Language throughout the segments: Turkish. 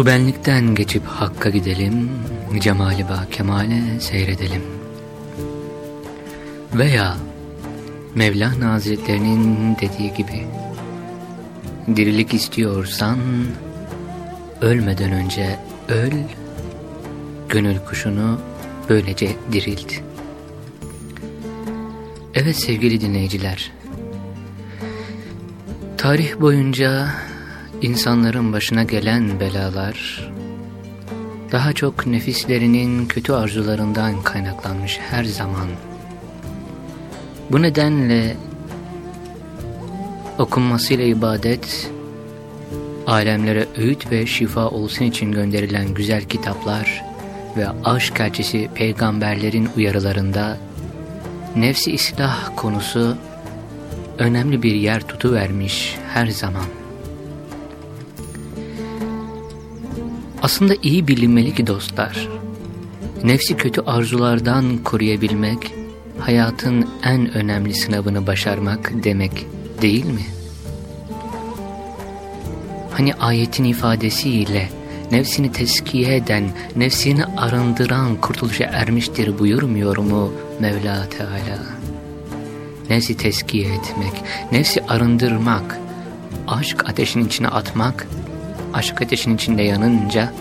Bu benlikten geçip Hakk'a gidelim, cemali ba kemale seyredelim. Veya Mevlana Hazretlerinin dediği gibi, dirilik istiyorsan, ölmeden önce öl, gönül kuşunu böylece dirilt. Evet sevgili dinleyiciler, tarih boyunca İnsanların başına gelen belalar, daha çok nefislerinin kötü arzularından kaynaklanmış her zaman. Bu nedenle okunmasıyla ibadet, alemlere öğüt ve şifa olsun için gönderilen güzel kitaplar ve aşk elçisi peygamberlerin uyarılarında nefsi islah konusu önemli bir yer tutuvermiş her zaman. Aslında iyi bilinmeli ki dostlar, nefsi kötü arzulardan koruyabilmek, hayatın en önemli sınavını başarmak demek değil mi? Hani ayetin ifadesiyle nefsini teskiye eden, nefsini arındıran kurtuluşa ermiştir buyurmuyor mu Mevla Teala? Nefsi teskiye etmek, nefsi arındırmak, aşk ateşin içine atmak, aşk ateşin içinde yanınca,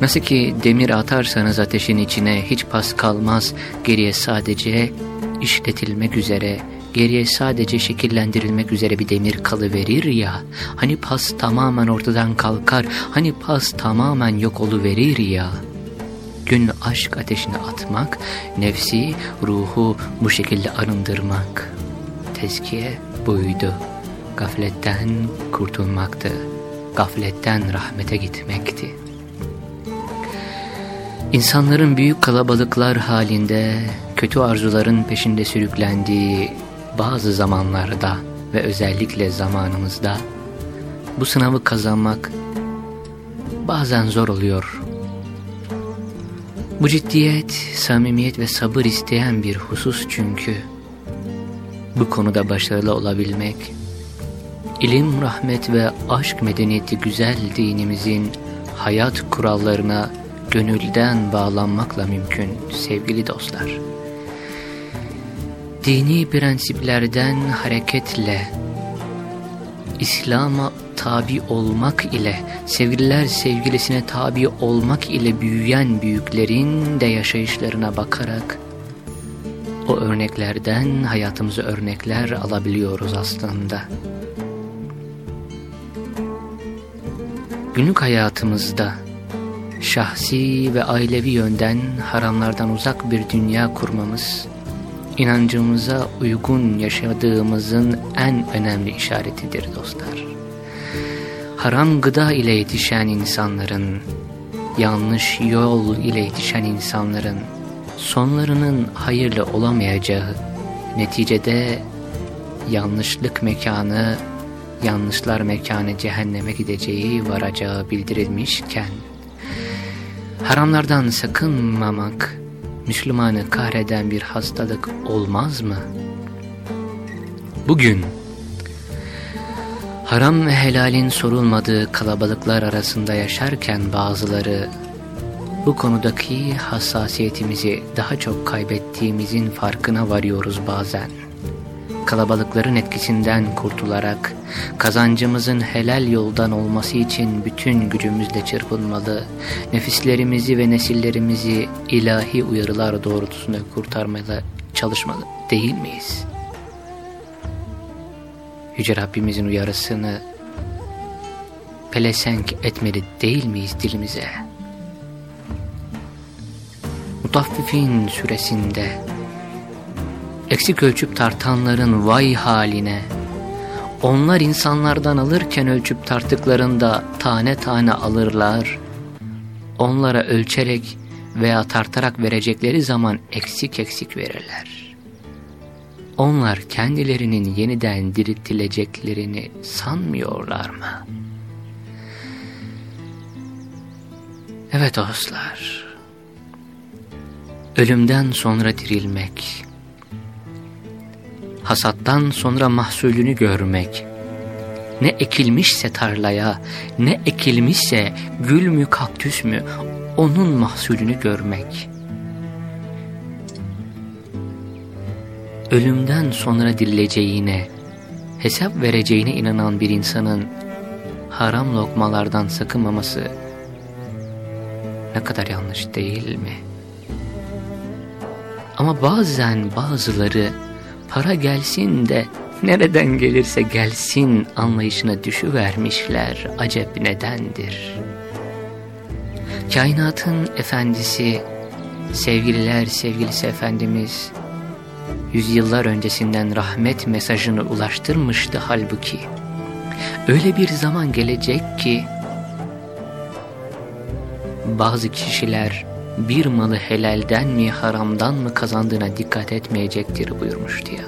nasıl ki demir atarsanız ateşin içine hiç pas kalmaz, geriye sadece işletilmek üzere, geriye sadece şekillendirilmek üzere bir demir kalıverir ya, hani pas tamamen ortadan kalkar, hani pas tamamen yok oluverir ya. Gönlü aşk ateşine atmak, nefsi, ruhu bu şekilde arındırmak. Tezkiye buydu, gafletten kurtulmaktı gafletten rahmete gitmekti. İnsanların büyük kalabalıklar halinde kötü arzuların peşinde sürüklendiği bazı zamanlarda ve özellikle zamanımızda bu sınavı kazanmak bazen zor oluyor. Bu ciddiyet, samimiyet ve sabır isteyen bir husus çünkü. Bu konuda başarılı olabilmek İlim, rahmet ve aşk medeniyeti güzel dinimizin hayat kurallarına gönülden bağlanmakla mümkün sevgili dostlar. Dini prensiplerden hareketle İslam'a tabi olmak ile, sevgililer sevgilisine tabi olmak ile büyüyen büyüklerin de yaşayışlarına bakarak o örneklerden hayatımıza örnekler alabiliyoruz aslında. Günlük hayatımızda şahsi ve ailevi yönden haramlardan uzak bir dünya kurmamız, inancımıza uygun yaşadığımızın en önemli işaretidir dostlar. Haram gıda ile yetişen insanların, yanlış yol ile yetişen insanların sonlarının hayırlı olamayacağı, neticede yanlışlık mekanı, yanlışlar mekanı cehenneme gideceği varacağı bildirilmişken, haramlardan sakınmamak, Müslümanı kahreden bir hastalık olmaz mı? Bugün, haram ve helalin sorulmadığı kalabalıklar arasında yaşarken bazıları, bu konudaki hassasiyetimizi daha çok kaybettiğimizin farkına varıyoruz bazen. Kalabalıkların etkisinden kurtularak, kazancımızın helal yoldan olması için bütün gücümüzle çırpınmalı, nefislerimizi ve nesillerimizi ilahi uyarılar doğrultusunda kurtarmaya çalışmalı değil miyiz? Yüce Rabbimizin uyarısını pelesenk etmeli değil miyiz dilimize? Mutaffifin süresinde eksik ölçüp tartanların vay haline onlar insanlardan alırken ölçüp tarttıklarında tane tane alırlar onlara ölçerek veya tartarak verecekleri zaman eksik eksik verirler. Onlar kendilerinin yeniden diriltileceklerini sanmıyorlar mı? Evet dostlar, ölümden sonra dirilmek, hasattan sonra mahsulünü görmek, ne ekilmişse tarlaya, ne ekilmişse gül mü kaktüs mü onun mahsulünü görmek. Ölümden sonra dirileceğine, hesap vereceğine inanan bir insanın haram lokmalardan sakınmaması ne kadar yanlış değil mi? Ama bazen bazıları para gelsin de nereden gelirse gelsin anlayışına düşüvermişler acep nedendir? Kainatın efendisi, sevgililer sevgilisi Efendimiz, yüzyıllar öncesinden rahmet mesajını ulaştırmıştı halbuki. Öyle bir zaman gelecek ki, bazı kişiler bir malı helalden mi haramdan mı kazandığına dikkat etmeyecektir buyurmuştu ya.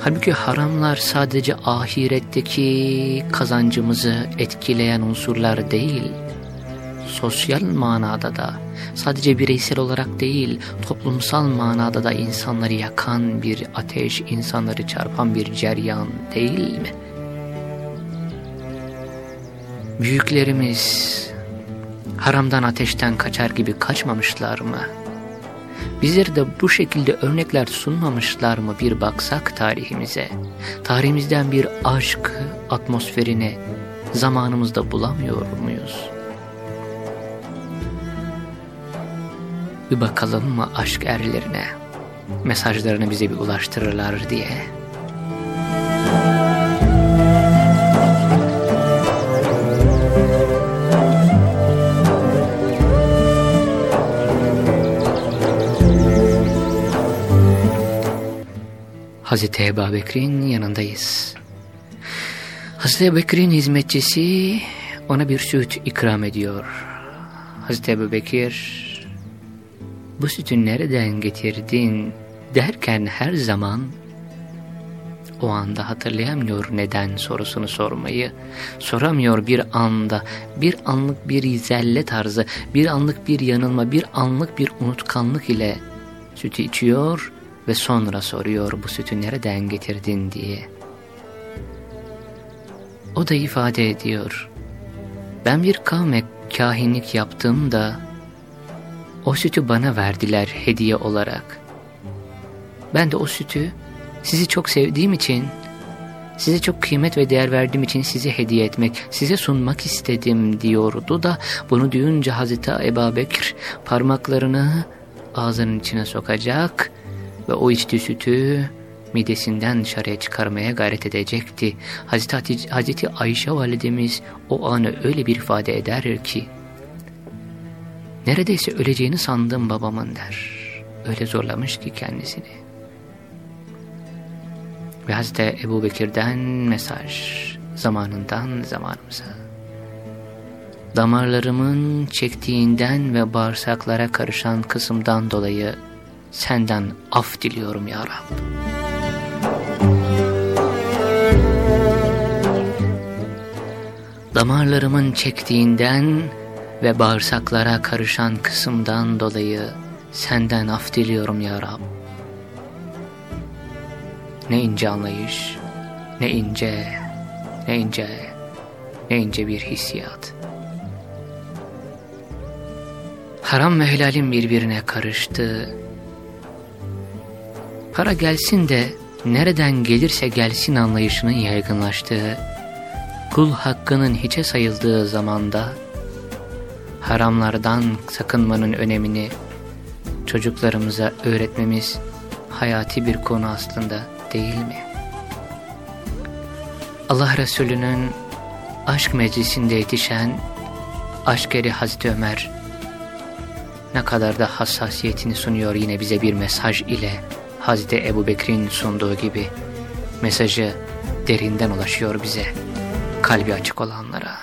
Halbuki haramlar sadece ahiretteki kazancımızı etkileyen unsurlar değil, sosyal manada da, sadece bireysel olarak değil, toplumsal manada da insanları yakan bir ateş, insanları çarpan bir ceryan değil mi? Büyüklerimiz haramdan ateşten kaçar gibi kaçmamışlar mı? Bizlere de bu şekilde örnekler sunmamışlar mı bir baksak tarihimize? Tarihimizden bir aşk atmosferini zamanımızda bulamıyor muyuz? Bir bakalım mı aşk erlerine, mesajlarını bize bir ulaştırırlar diye. Hazreti Ebu Bekir'in yanındayız. Hazreti Ebu Bekir'in hizmetçisi ona bir süt ikram ediyor. Hazreti Ebu Bekir bu sütü nereden getirdin derken her zaman o anda hatırlayamıyor neden sorusunu sormayı. Soramıyor bir anda, bir anlık bir zelle tarzı, bir anlık bir yanılma, bir anlık bir unutkanlık ile sütü içiyor ve sonra soruyor bu sütü nereden getirdin diye. O da ifade ediyor. Ben bir kavme kahinlik yaptım da o sütü bana verdiler hediye olarak. Ben de o sütü sizi çok sevdiğim için, size çok kıymet ve değer verdiğim için size hediye etmek, size sunmak istedim diyordu da bunu duyunca Hazreti Ebu Bekir parmaklarını ağzının içine sokacak ve o içtiği sütü midesinden dışarıya çıkarmaya gayret edecekti. Hazreti, Hatice, Hazreti Ayşe validemiz o anı öyle bir ifade eder ki, neredeyse öleceğini sandım babamın der. Öyle zorlamış ki kendisini. Ve Hazreti Ebu Bekir'den mesaj zamanından zamanımıza. Damarlarımın çektiğinden ve bağırsaklara karışan kısımdan dolayı senden af diliyorum ya Rab. Damarlarımın çektiğinden ve bağırsaklara karışan kısımdan dolayı senden af diliyorum ya Rab. Ne ince anlayış, ne ince, ne ince, ne ince bir hissiyat. Haram ve helalin birbirine karıştı. Para gelsin de nereden gelirse gelsin anlayışının yaygınlaştığı, kul hakkının hiçe sayıldığı zamanda, haramlardan sakınmanın önemini çocuklarımıza öğretmemiz hayati bir konu aslında değil mi? Allah Resulü'nün aşk meclisinde yetişen aşk eri Hazreti Ömer ne kadar da hassasiyetini sunuyor yine bize bir mesaj ile Hazreti Ebu Bekir'in sunduğu gibi mesajı derinden ulaşıyor bize kalbi açık olanlara.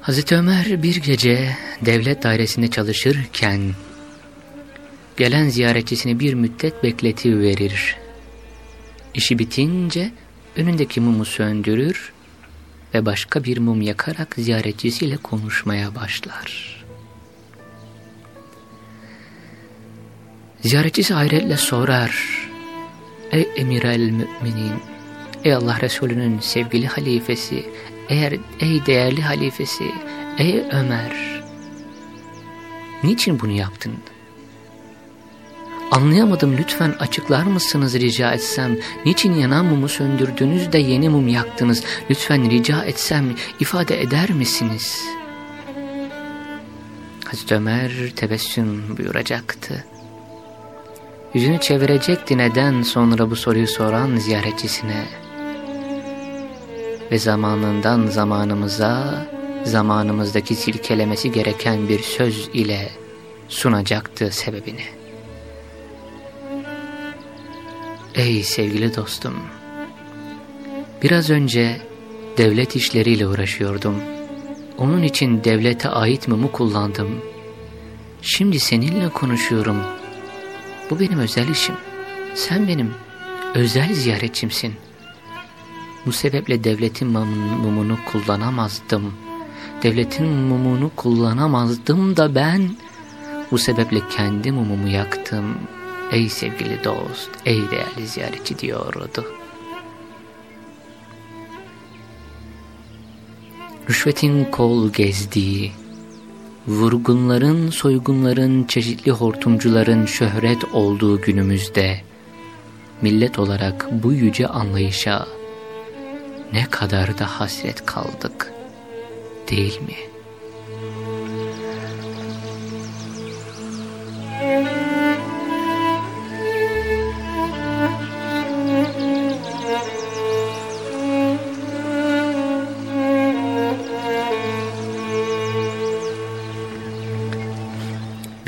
Hazreti Ömer bir gece devlet dairesinde çalışırken gelen ziyaretçisini bir müddet bekleti verir. İşi bitince önündeki mumu söndürür ve başka bir mum yakarak ziyaretçisiyle konuşmaya başlar. Ziyaretçisi hayretle sorar. Ey emir el müminin, ey Allah Resulü'nün sevgili halifesi, eğer ey değerli halifesi, ey Ömer, niçin bunu yaptın? Anlayamadım lütfen açıklar mısınız rica etsem? Niçin yanan mumu söndürdünüz de yeni mum yaktınız? Lütfen rica etsem ifade eder misiniz? Hazreti Ömer tebessüm buyuracaktı. Yüzünü çevirecekti neden sonra bu soruyu soran ziyaretçisine. Ve zamanından zamanımıza, zamanımızdaki silkelemesi gereken bir söz ile sunacaktı sebebini. Ey sevgili dostum, biraz önce devlet işleriyle uğraşıyordum. Onun için devlete ait mumu kullandım. Şimdi seninle konuşuyorum. Bu benim özel işim. Sen benim özel ziyaretçimsin. Bu sebeple devletin mumunu kullanamazdım. Devletin mumunu kullanamazdım da ben bu sebeple kendi mumumu yaktım. Ey sevgili dost, ey değerli ziyaretçi diyordu. Rüşvetin kol gezdiği, vurgunların, soygunların, çeşitli hortumcuların şöhret olduğu günümüzde, millet olarak bu yüce anlayışa ne kadar da hasret kaldık, değil mi?''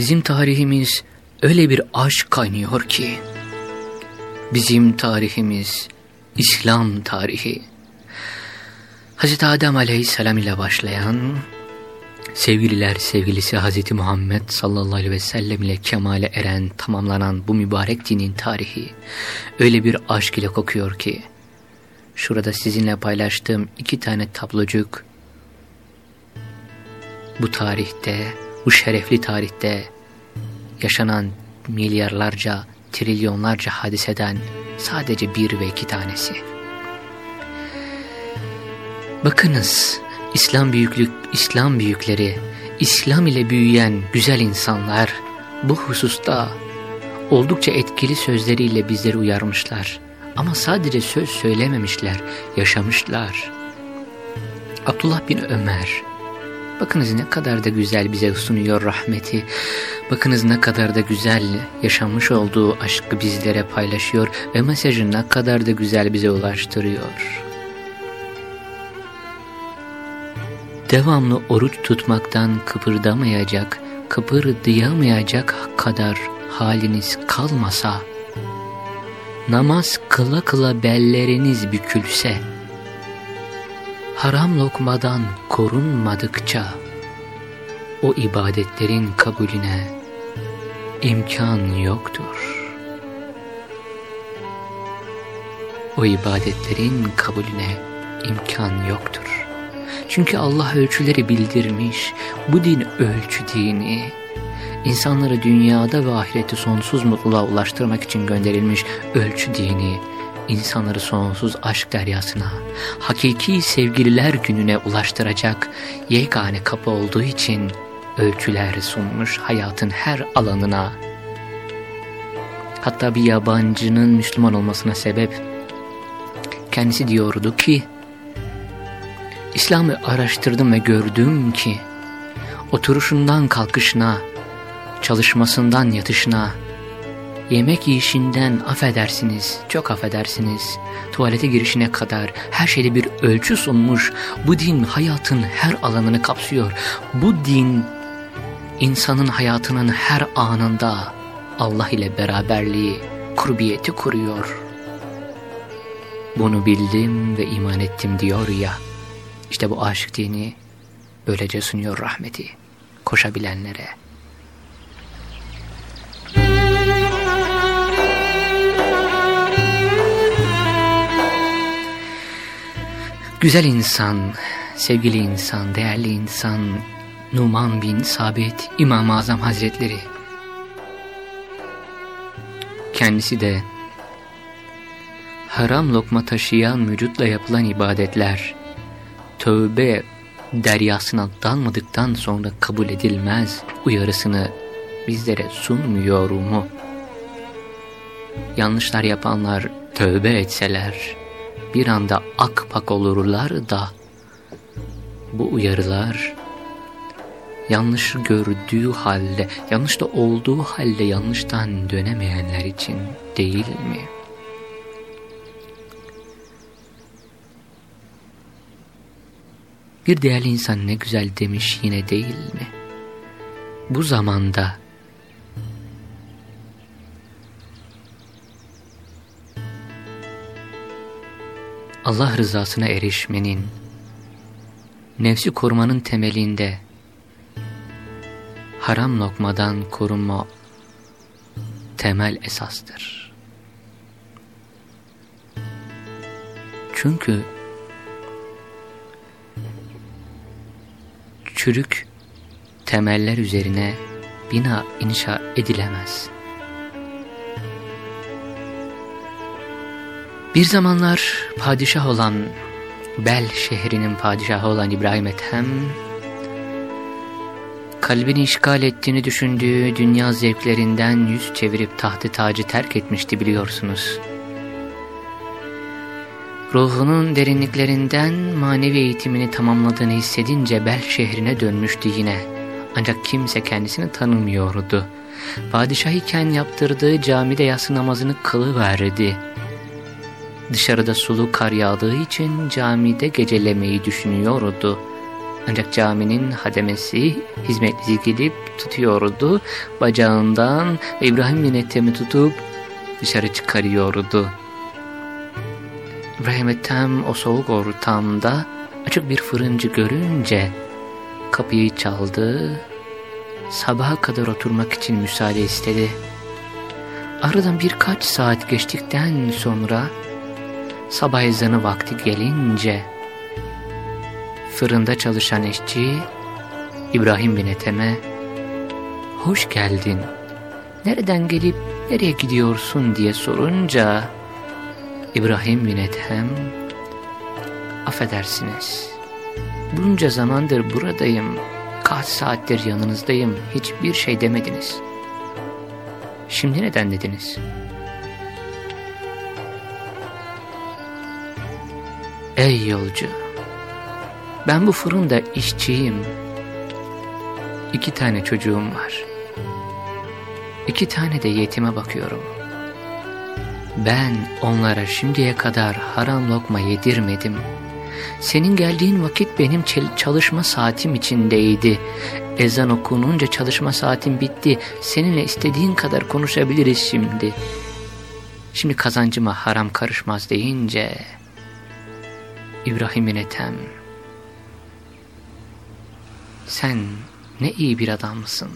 Bizim tarihimiz öyle bir aşk kaynıyor ki, bizim tarihimiz İslam tarihi. Hz. Adem aleyhisselam ile başlayan, sevgililer sevgilisi Hz. Muhammed sallallahu aleyhi ve sellem ile kemale eren, tamamlanan bu mübarek dinin tarihi öyle bir aşk ile kokuyor ki, şurada sizinle paylaştığım iki tane tablocuk, bu tarihte, bu şerefli tarihte yaşanan milyarlarca, trilyonlarca hadiseden sadece bir ve iki tanesi. Bakınız, İslam büyüklük, İslam büyükleri, İslam ile büyüyen güzel insanlar bu hususta oldukça etkili sözleriyle bizleri uyarmışlar. Ama sadece söz söylememişler, yaşamışlar. Abdullah bin Ömer Bakınız ne kadar da güzel bize sunuyor rahmeti. Bakınız ne kadar da güzel yaşanmış olduğu aşkı bizlere paylaşıyor ve mesajı ne kadar da güzel bize ulaştırıyor. Devamlı oruç tutmaktan kıpırdamayacak, kıpırdayamayacak kadar haliniz kalmasa, namaz kıla kıla belleriniz bükülse, haram lokmadan korunmadıkça o ibadetlerin kabulüne imkan yoktur. O ibadetlerin kabulüne imkan yoktur. Çünkü Allah ölçüleri bildirmiş, bu din ölçü dini, insanları dünyada ve ahireti sonsuz mutluluğa ulaştırmak için gönderilmiş ölçü dini, insanları sonsuz aşk deryasına, hakiki sevgililer gününe ulaştıracak yegane kapı olduğu için ölçüler sunmuş hayatın her alanına. Hatta bir yabancının Müslüman olmasına sebep kendisi diyordu ki, İslam'ı araştırdım ve gördüm ki, oturuşundan kalkışına, çalışmasından yatışına, Yemek yiyişinden affedersiniz, çok affedersiniz. Tuvalete girişine kadar her şeyde bir ölçü sunmuş. Bu din hayatın her alanını kapsıyor. Bu din insanın hayatının her anında Allah ile beraberliği, kurbiyeti kuruyor. Bunu bildim ve iman ettim diyor ya. İşte bu aşık dini böylece sunuyor rahmeti koşabilenlere. Güzel insan, sevgili insan, değerli insan, Numan bin Sabit İmam-ı Azam Hazretleri. Kendisi de haram lokma taşıyan vücutla yapılan ibadetler, tövbe deryasına dalmadıktan sonra kabul edilmez uyarısını bizlere sunmuyor mu? Yanlışlar yapanlar tövbe etseler, bir anda akpak olurlar da bu uyarılar yanlış gördüğü halde, yanlış da olduğu halde yanlıştan dönemeyenler için değil mi? Bir değerli insan ne güzel demiş yine değil mi? Bu zamanda Allah rızasına erişmenin, nefsi korumanın temelinde haram lokmadan korunma temel esastır. Çünkü çürük temeller üzerine bina inşa edilemez. Bir zamanlar padişah olan Bel şehrinin padişahı olan İbrahim Ethem kalbini işgal ettiğini düşündüğü dünya zevklerinden yüz çevirip tahtı tacı terk etmişti biliyorsunuz. Ruhunun derinliklerinden manevi eğitimini tamamladığını hissedince Bel şehrine dönmüştü yine. Ancak kimse kendisini tanımıyordu. Padişah iken yaptırdığı camide yatsı namazını kılıverdi. Dışarıda sulu kar yağdığı için camide gecelemeyi düşünüyordu. Ancak caminin hademesi hizmetlisi gelip tutuyordu. Bacağından İbrahim bin Ethem'i tutup dışarı çıkarıyordu. İbrahim Ethem o soğuk ortamda açık bir fırıncı görünce kapıyı çaldı. Sabaha kadar oturmak için müsaade istedi. Aradan birkaç saat geçtikten sonra sabah ezanı vakti gelince fırında çalışan işçi İbrahim bin Ethem'e hoş geldin. Nereden gelip nereye gidiyorsun? diye sorunca İbrahim bin Ethem affedersiniz bunca zamandır buradayım kaç saattir yanınızdayım hiçbir şey demediniz. Şimdi neden dediniz?'' Ey yolcu! Ben bu fırında işçiyim. İki tane çocuğum var. İki tane de yetime bakıyorum. Ben onlara şimdiye kadar haram lokma yedirmedim. Senin geldiğin vakit benim çalışma saatim içindeydi. Ezan okununca çalışma saatim bitti. Seninle istediğin kadar konuşabiliriz şimdi. Şimdi kazancıma haram karışmaz deyince İbrahim'in etem sen ne iyi bir adamsın.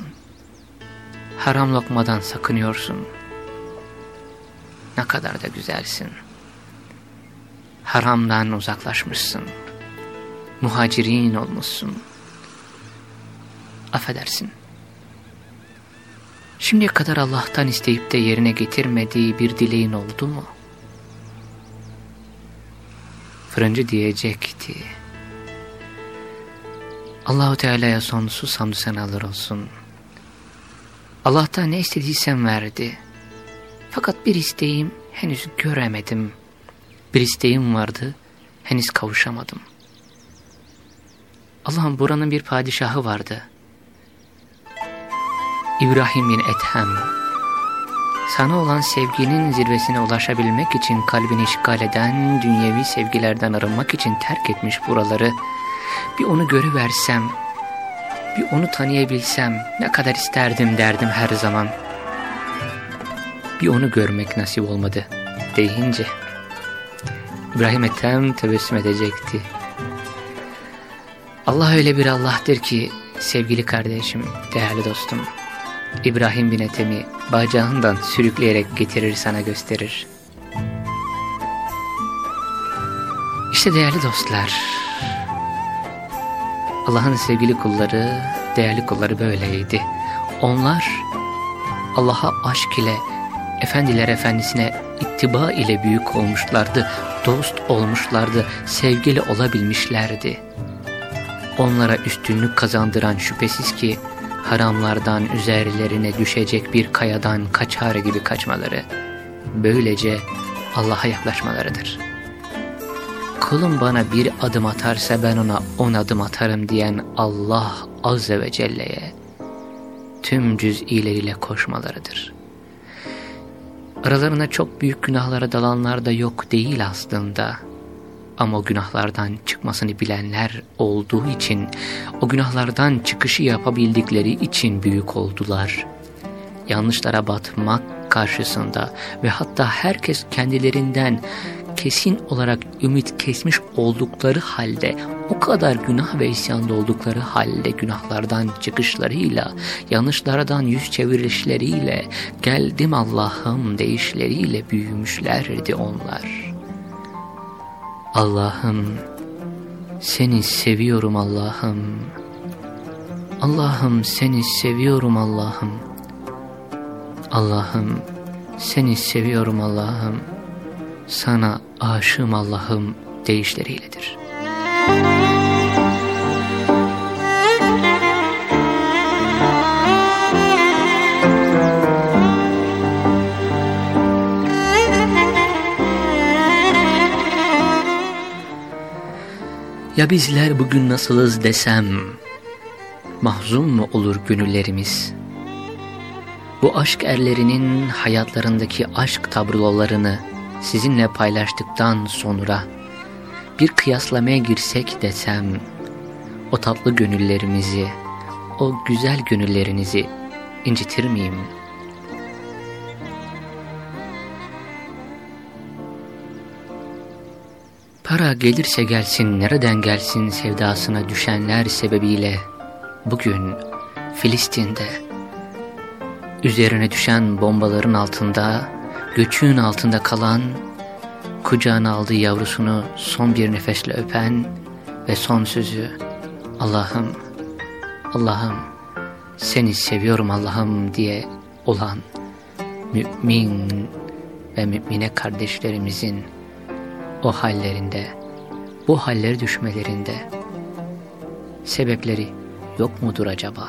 Haram lokmadan sakınıyorsun. Ne kadar da güzelsin. Haramdan uzaklaşmışsın. Muhacirin olmuşsun. Affedersin. Şimdiye kadar Allah'tan isteyip de yerine getirmediği bir dileğin oldu mu? Fırıncı diyecekti. Allahu Teala'ya sonsuz hamdü senalar olsun. Allah'tan ne istediysem verdi. Fakat bir isteğim henüz göremedim. Bir isteğim vardı, henüz kavuşamadım. Allah'ım buranın bir padişahı vardı. İbrahim bin Ethem. Sana olan sevginin zirvesine ulaşabilmek için kalbini işgal eden, dünyevi sevgilerden arınmak için terk etmiş buraları, bir onu görüversem, bir onu tanıyabilsem ne kadar isterdim derdim her zaman. Bir onu görmek nasip olmadı deyince İbrahim Ethem tebessüm edecekti. Allah öyle bir Allah'tır ki sevgili kardeşim, değerli dostum. İbrahim bin Ethem'i bacağından sürükleyerek getirir sana gösterir. İşte değerli dostlar, Allah'ın sevgili kulları, değerli kulları böyleydi. Onlar Allah'a aşk ile, efendiler efendisine ittiba ile büyük olmuşlardı, dost olmuşlardı, sevgili olabilmişlerdi. Onlara üstünlük kazandıran şüphesiz ki haramlardan üzerlerine düşecek bir kayadan kaçar gibi kaçmaları, böylece Allah'a yaklaşmalarıdır.'' kulum bana bir adım atarsa ben ona on adım atarım diyen Allah Azze ve Celle'ye tüm cüz'ileriyle koşmalarıdır. Aralarına çok büyük günahlara dalanlar da yok değil aslında. Ama o günahlardan çıkmasını bilenler olduğu için, o günahlardan çıkışı yapabildikleri için büyük oldular. Yanlışlara batmak karşısında ve hatta herkes kendilerinden kesin olarak ümit kesmiş oldukları halde, o kadar günah ve isyanda oldukları halde günahlardan çıkışlarıyla, yanlışlardan yüz çevirişleriyle, geldim Allah'ım deyişleriyle büyümüşlerdi onlar. Allah'ım, seni seviyorum Allah'ım. Allah'ım seni seviyorum Allah'ım. Allah'ım seni seviyorum Allah'ım sana aşığım Allah'ım deyişleriyledir. Ya bizler bugün nasılız desem, mahzun mu olur gönüllerimiz? Bu aşk erlerinin hayatlarındaki aşk tablolarını sizinle paylaştıktan sonra bir kıyaslamaya girsek desem o tatlı gönüllerimizi, o güzel gönüllerinizi incitir miyim? Para gelirse gelsin, nereden gelsin sevdasına düşenler sebebiyle bugün Filistin'de. Üzerine düşen bombaların altında göçüğün altında kalan, kucağına aldığı yavrusunu son bir nefesle öpen ve son sözü Allah'ım, Allah'ım seni seviyorum Allah'ım diye olan mümin ve mümine kardeşlerimizin o hallerinde, bu halleri düşmelerinde sebepleri yok mudur acaba?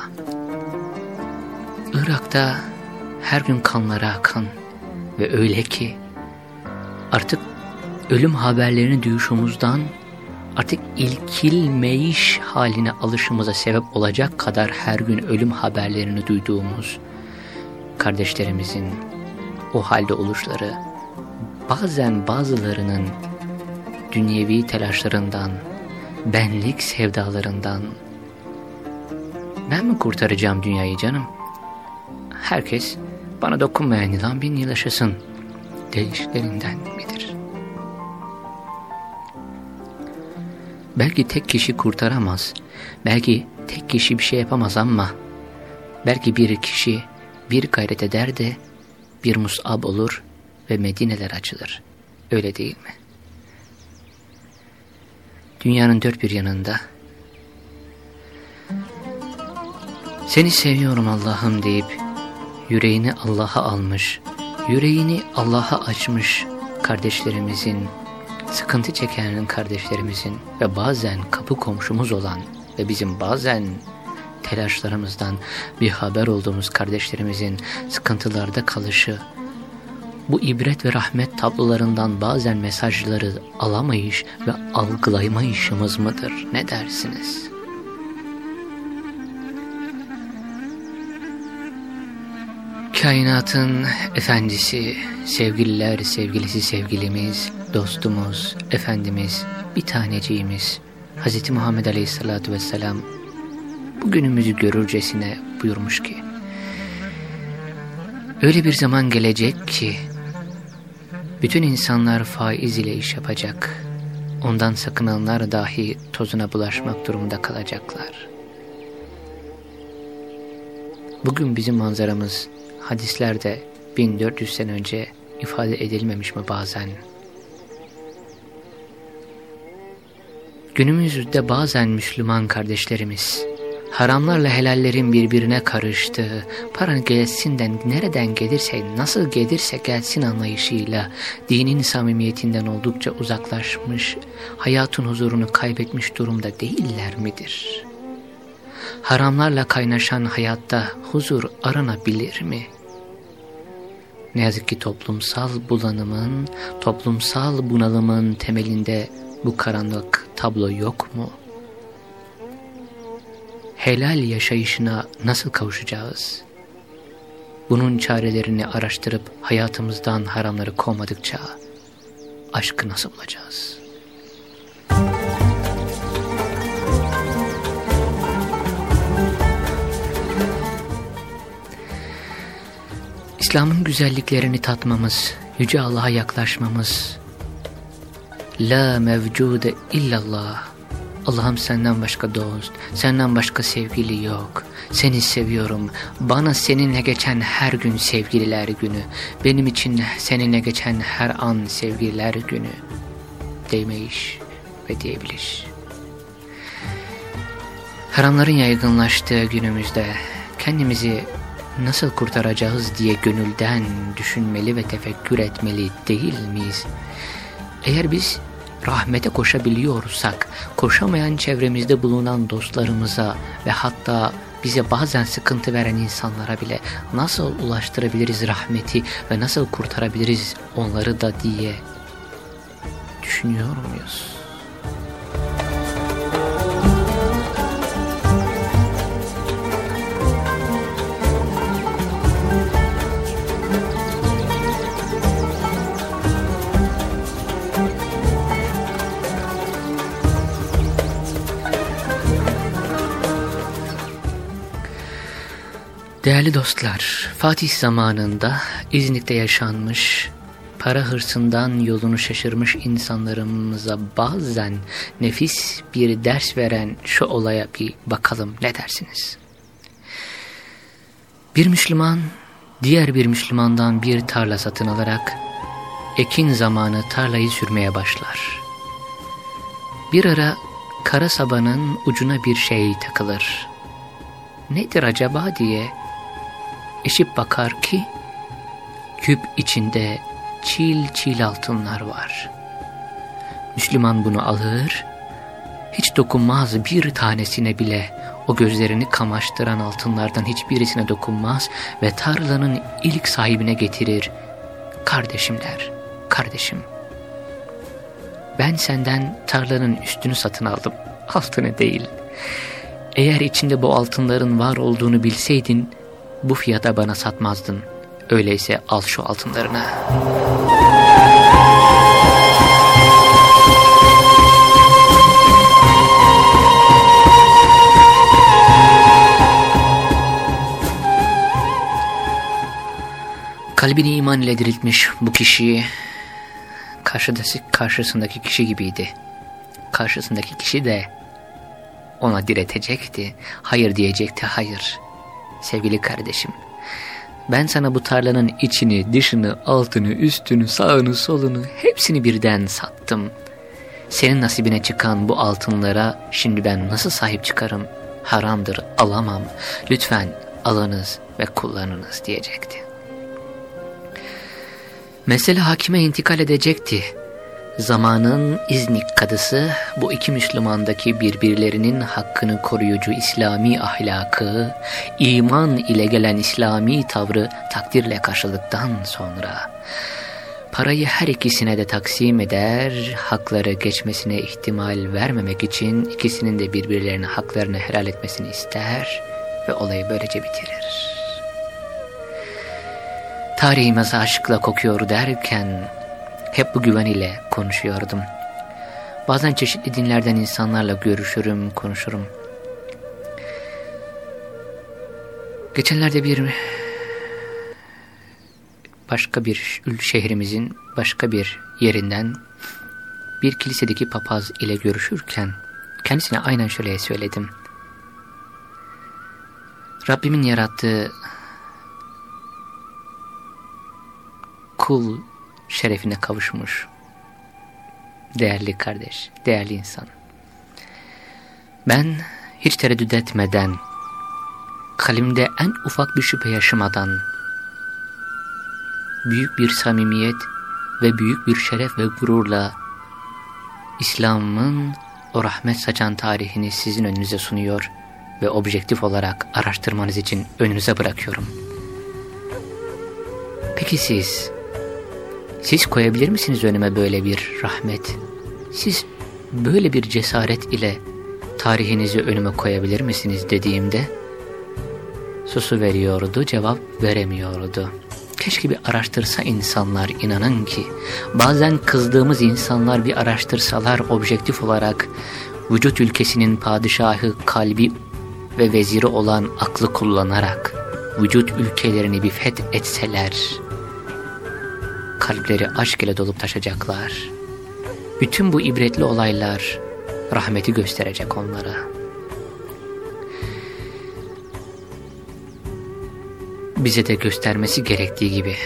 Irak'ta her gün kanlara akan, ve öyle ki artık ölüm haberlerini duyuşumuzdan artık ilkilmeyiş haline alışımıza sebep olacak kadar her gün ölüm haberlerini duyduğumuz kardeşlerimizin o halde oluşları bazen bazılarının dünyevi telaşlarından, benlik sevdalarından ben mi kurtaracağım dünyayı canım? Herkes bana dokunmayan yılan bin yıl yaşasın deyişlerinden midir? Belki tek kişi kurtaramaz, belki tek kişi bir şey yapamaz ama belki bir kişi bir gayret eder de bir musab olur ve Medineler açılır. Öyle değil mi? Dünyanın dört bir yanında. Seni seviyorum Allah'ım deyip yüreğini Allah'a almış, yüreğini Allah'a açmış kardeşlerimizin, sıkıntı çeken kardeşlerimizin ve bazen kapı komşumuz olan ve bizim bazen telaşlarımızdan bir haber olduğumuz kardeşlerimizin sıkıntılarda kalışı, bu ibret ve rahmet tablolarından bazen mesajları alamayış ve algılayamayışımız mıdır? Ne dersiniz? Kainatın efendisi, sevgililer sevgilisi sevgilimiz, dostumuz, efendimiz, bir taneciğimiz, Hz. Muhammed Aleyhisselatü Vesselam bugünümüzü görürcesine buyurmuş ki, Öyle bir zaman gelecek ki, bütün insanlar faiz ile iş yapacak, ondan sakınanlar dahi tozuna bulaşmak durumunda kalacaklar. Bugün bizim manzaramız hadislerde 1400 sene önce ifade edilmemiş mi bazen? Günümüzde bazen Müslüman kardeşlerimiz haramlarla helallerin birbirine karıştığı, paran gelsinden nereden gelirse, nasıl gelirse gelsin anlayışıyla dinin samimiyetinden oldukça uzaklaşmış, hayatın huzurunu kaybetmiş durumda değiller midir? Haramlarla kaynaşan hayatta huzur aranabilir mi? Ne yazık ki toplumsal bulanımın, toplumsal bunalımın temelinde bu karanlık tablo yok mu? Helal yaşayışına nasıl kavuşacağız? Bunun çarelerini araştırıp hayatımızdan haramları kovmadıkça aşkı nasıl bulacağız? İslam'ın güzelliklerini tatmamız, Yüce Allah'a yaklaşmamız, La mevcude illallah, Allah'ım senden başka dost, senden başka sevgili yok. Seni seviyorum, bana seninle geçen her gün sevgililer günü, benim için seninle geçen her an sevgililer günü demeyiş ve diyebiliş. Haramların yaygınlaştığı günümüzde kendimizi nasıl kurtaracağız diye gönülden düşünmeli ve tefekkür etmeli değil miyiz? Eğer biz rahmete koşabiliyorsak, koşamayan çevremizde bulunan dostlarımıza ve hatta bize bazen sıkıntı veren insanlara bile nasıl ulaştırabiliriz rahmeti ve nasıl kurtarabiliriz onları da diye düşünüyor muyuz? Değerli dostlar, Fatih zamanında İznik'te yaşanmış, para hırsından yolunu şaşırmış insanlarımıza bazen nefis bir ders veren şu olaya bir bakalım ne dersiniz? Bir Müslüman diğer bir Müslümandan bir tarla satın alarak ekin zamanı tarlayı sürmeye başlar. Bir ara kara sabanın ucuna bir şey takılır. Nedir acaba diye eşip bakar ki küp içinde çil çil altınlar var. Müslüman bunu alır, hiç dokunmaz bir tanesine bile o gözlerini kamaştıran altınlardan hiçbirisine dokunmaz ve tarlanın ilk sahibine getirir. Kardeşimler, kardeşim. Ben senden tarlanın üstünü satın aldım, altını değil. Eğer içinde bu altınların var olduğunu bilseydin, bu fiyata bana satmazdın. Öyleyse al şu altınlarını. Kalbini iman ile diriltmiş bu kişiyi karşısındaki kişi gibiydi. Karşısındaki kişi de ona diretecekti. Hayır diyecekti hayır. Sevgili kardeşim ben sana bu tarlanın içini, dışını, altını, üstünü, sağını, solunu hepsini birden sattım. Senin nasibine çıkan bu altınlara şimdi ben nasıl sahip çıkarım? Haramdır, alamam. Lütfen alınız ve kullanınız diyecekti. Mesele hakime intikal edecekti. Zamanın İznik kadısı bu iki Müslümandaki birbirlerinin hakkını koruyucu İslami ahlakı, iman ile gelen İslami tavrı takdirle karşılıktan sonra parayı her ikisine de taksim eder, hakları geçmesine ihtimal vermemek için ikisinin de birbirlerine haklarını helal etmesini ister ve olayı böylece bitirir. Tarihimiz aşkla kokuyor derken hep bu güven ile konuşuyordum. Bazen çeşitli dinlerden insanlarla görüşürüm, konuşurum. Geçenlerde bir başka bir şehrimizin başka bir yerinden bir kilisedeki papaz ile görüşürken kendisine aynen şöyle söyledim. Rabbimin yarattığı kul şerefine kavuşmuş. Değerli kardeş, değerli insan. Ben hiç tereddüt etmeden, kalimde en ufak bir şüphe yaşamadan, büyük bir samimiyet ve büyük bir şeref ve gururla İslam'ın o rahmet saçan tarihini sizin önünüze sunuyor ve objektif olarak araştırmanız için önünüze bırakıyorum. Peki siz siz koyabilir misiniz önüme böyle bir rahmet? Siz böyle bir cesaret ile tarihinizi önüme koyabilir misiniz dediğimde susu veriyordu, cevap veremiyordu. Keşke bir araştırsa insanlar inanın ki bazen kızdığımız insanlar bir araştırsalar objektif olarak vücut ülkesinin padişahı kalbi ve veziri olan aklı kullanarak vücut ülkelerini bir feth etseler kalpleri aşk ile dolup taşacaklar. Bütün bu ibretli olaylar rahmeti gösterecek onlara. Bize de göstermesi gerektiği gibi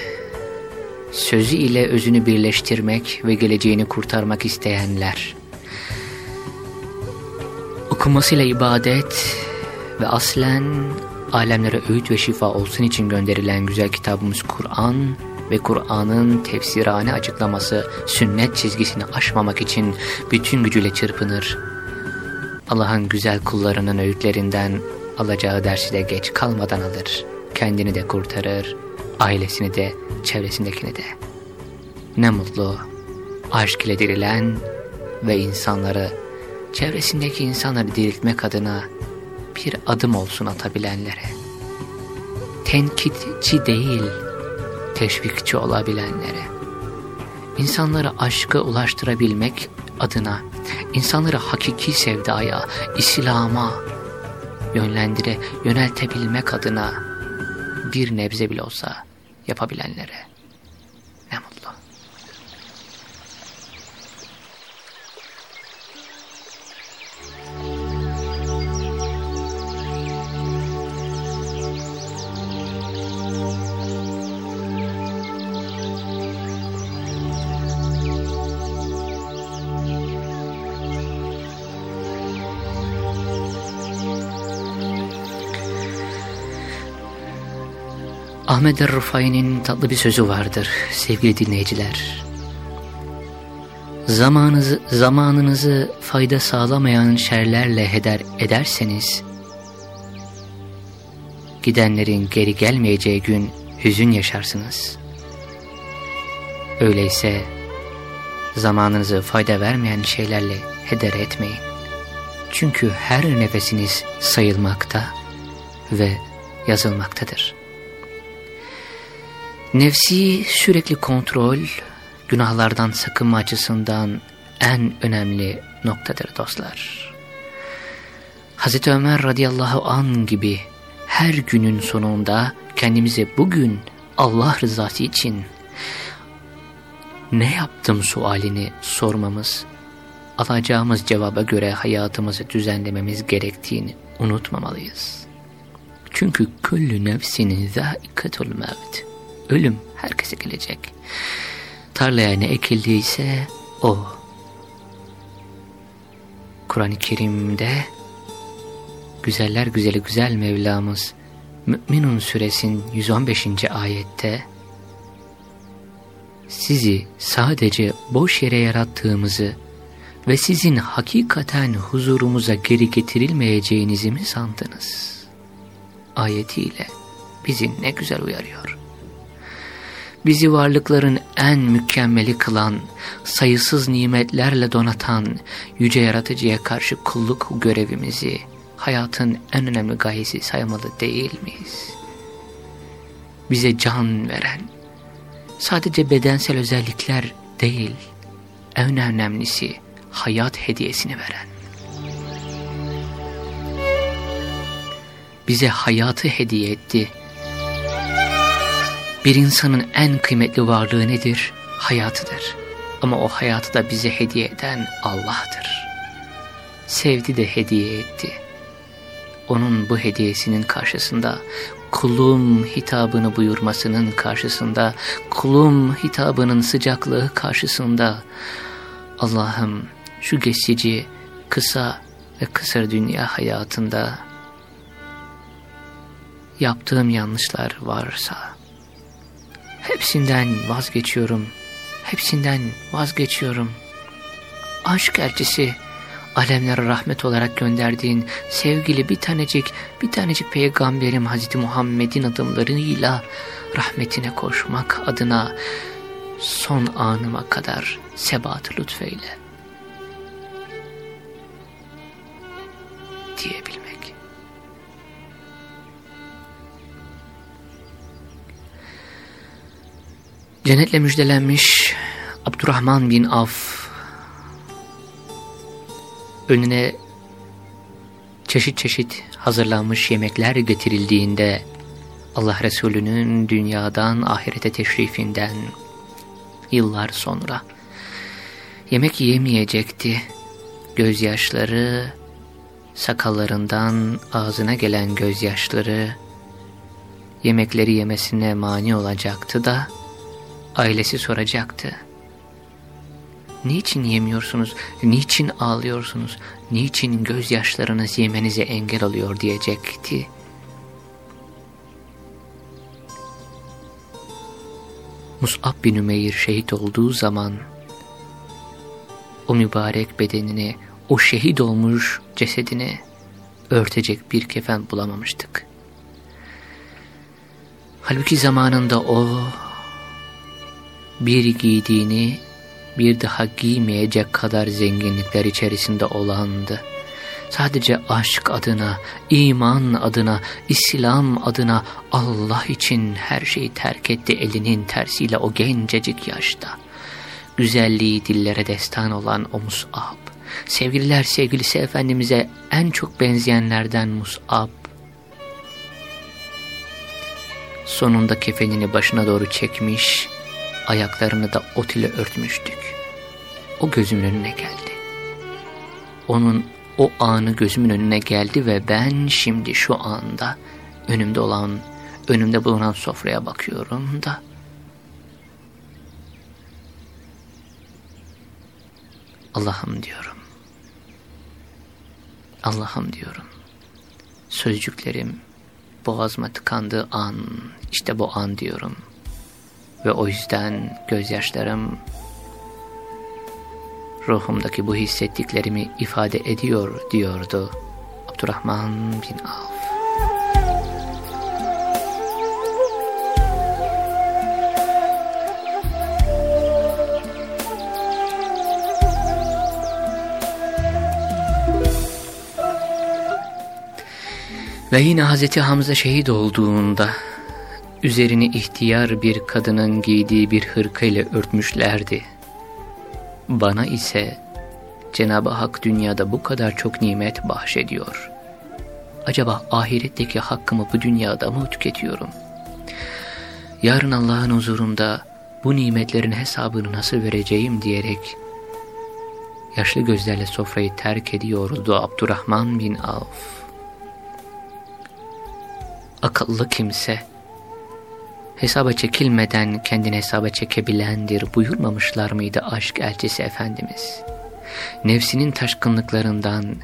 sözü ile özünü birleştirmek ve geleceğini kurtarmak isteyenler, okumasıyla ibadet ve aslen alemlere öğüt ve şifa olsun için gönderilen güzel kitabımız Kur'an ve Kur'an'ın tefsirane açıklaması sünnet çizgisini aşmamak için bütün gücüyle çırpınır. Allah'ın güzel kullarının öğütlerinden alacağı dersi de geç kalmadan alır. Kendini de kurtarır, ailesini de, çevresindekini de. Ne mutlu, aşk ile dirilen ve insanları, çevresindeki insanları diriltmek adına bir adım olsun atabilenlere. Tenkitçi değil, teşvikçi olabilenlere, insanları aşkı ulaştırabilmek adına, insanları hakiki sevdaya, İslam'a yönlendire, yöneltebilmek adına bir nebze bile olsa yapabilenlere. Ahmet Er-Rufay'ın tatlı bir sözü vardır sevgili dinleyiciler. Zamanınızı, zamanınızı fayda sağlamayan şerlerle heder ederseniz, gidenlerin geri gelmeyeceği gün hüzün yaşarsınız. Öyleyse Zamanınızı fayda vermeyen şeylerle heder etmeyin. Çünkü her nefesiniz sayılmakta ve yazılmaktadır. Nefsi sürekli kontrol, günahlardan sakınma açısından en önemli noktadır dostlar. Hazreti Ömer radıyallahu an gibi her günün sonunda kendimize bugün Allah rızası için ne yaptım sualini sormamız, alacağımız cevaba göre hayatımızı düzenlememiz gerektiğini unutmamalıyız. Çünkü küllü nefsinin zâikatul mevt. Ölüm herkese gelecek. Tarlaya ne ekildiyse o. Kur'an-ı Kerim'de güzeller güzeli güzel Mevlamız Mü'minun suresinin 115. ayette sizi sadece boş yere yarattığımızı ve sizin hakikaten huzurumuza geri getirilmeyeceğinizi mi sandınız? Ayetiyle bizi ne güzel uyarıyor. Bizi varlıkların en mükemmeli kılan, sayısız nimetlerle donatan yüce yaratıcıya karşı kulluk görevimizi hayatın en önemli gayesi saymalı değil miyiz? Bize can veren, sadece bedensel özellikler değil, en önemlisi hayat hediyesini veren. Bize hayatı hediye etti. Bir insanın en kıymetli varlığı nedir? Hayatıdır. Ama o hayatı da bize hediye eden Allah'tır. Sevdi de hediye etti. Onun bu hediyesinin karşısında kulum hitabını buyurmasının karşısında, kulum hitabının sıcaklığı karşısında Allah'ım şu geçici, kısa ve kısır dünya hayatında yaptığım yanlışlar varsa hepsinden vazgeçiyorum, hepsinden vazgeçiyorum. Aşk elçisi, alemlere rahmet olarak gönderdiğin sevgili bir tanecik, bir tanecik peygamberim Hazreti Muhammed'in adımlarıyla rahmetine koşmak adına son anıma kadar sebat lütfeyle. Diyebilmek. Cennetle müjdelenmiş Abdurrahman bin Af önüne çeşit çeşit hazırlanmış yemekler getirildiğinde Allah Resulü'nün dünyadan ahirete teşrifinden yıllar sonra yemek yemeyecekti. Gözyaşları, sakallarından ağzına gelen gözyaşları yemekleri yemesine mani olacaktı da ailesi soracaktı. Niçin yemiyorsunuz, niçin ağlıyorsunuz, niçin gözyaşlarınız yemenize engel oluyor diyecekti. Mus'ab bin Ümeyr şehit olduğu zaman o mübarek bedenini, o şehit olmuş cesedini örtecek bir kefen bulamamıştık. Halbuki zamanında o bir giydiğini bir daha giymeyecek kadar zenginlikler içerisinde olandı. Sadece aşk adına, iman adına, İslam adına Allah için her şeyi terk etti elinin tersiyle o gencecik yaşta. Güzelliği dillere destan olan o Mus'ab. Sevgililer sevgilisi Efendimiz'e en çok benzeyenlerden Mus'ab. Sonunda kefenini başına doğru çekmiş, ayaklarını da ot ile örtmüştük. O gözümün önüne geldi. Onun o anı gözümün önüne geldi ve ben şimdi şu anda önümde olan, önümde bulunan sofraya bakıyorum da Allah'ım diyorum. Allah'ım diyorum. Sözcüklerim boğazıma tıkandığı an, işte bu an diyorum. Ve o yüzden gözyaşlarım ruhumdaki bu hissettiklerimi ifade ediyor diyordu Abdurrahman bin Avf. Ve yine Hazreti Hamza şehit olduğunda üzerini ihtiyar bir kadının giydiği bir hırka ile örtmüşlerdi. Bana ise Cenab-ı Hak dünyada bu kadar çok nimet bahşediyor. Acaba ahiretteki hakkımı bu dünyada mı tüketiyorum? Yarın Allah'ın huzurunda bu nimetlerin hesabını nasıl vereceğim diyerek yaşlı gözlerle sofrayı terk ediyordu Abdurrahman bin Avf. Akıllı kimse hesaba çekilmeden kendini hesaba çekebilendir buyurmamışlar mıydı aşk elçisi Efendimiz? Nefsinin taşkınlıklarından,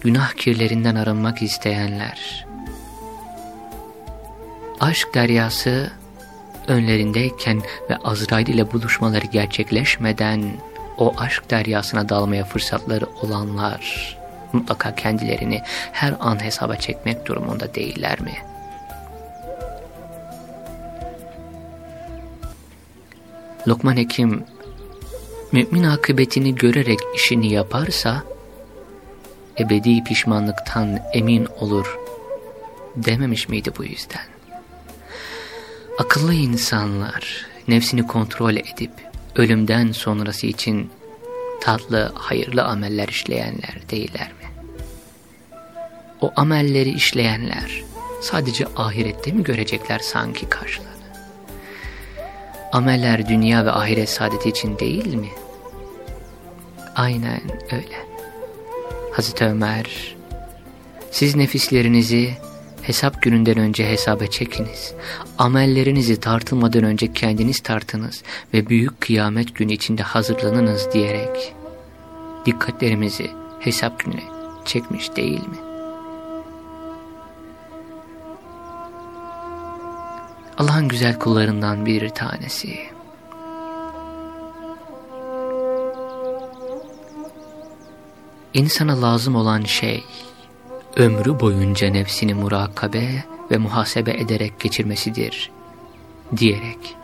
günah kirlerinden arınmak isteyenler. Aşk deryası önlerindeyken ve Azrail ile buluşmaları gerçekleşmeden o aşk deryasına dalmaya fırsatları olanlar mutlaka kendilerini her an hesaba çekmek durumunda değiller mi? Lokman Hekim mümin akıbetini görerek işini yaparsa ebedi pişmanlıktan emin olur dememiş miydi bu yüzden? Akıllı insanlar nefsini kontrol edip ölümden sonrası için tatlı, hayırlı ameller işleyenler değiller mi? O amelleri işleyenler sadece ahirette mi görecekler sanki karşılarını? Ameller dünya ve ahiret saadeti için değil mi? Aynen öyle. Hazreti Ömer, siz nefislerinizi hesap gününden önce hesaba çekiniz. Amellerinizi tartılmadan önce kendiniz tartınız ve büyük kıyamet günü içinde hazırlanınız diyerek dikkatlerimizi hesap gününe çekmiş değil mi? Allah'ın güzel kullarından bir tanesi. İnsana lazım olan şey, ömrü boyunca nefsini murakabe ve muhasebe ederek geçirmesidir, diyerek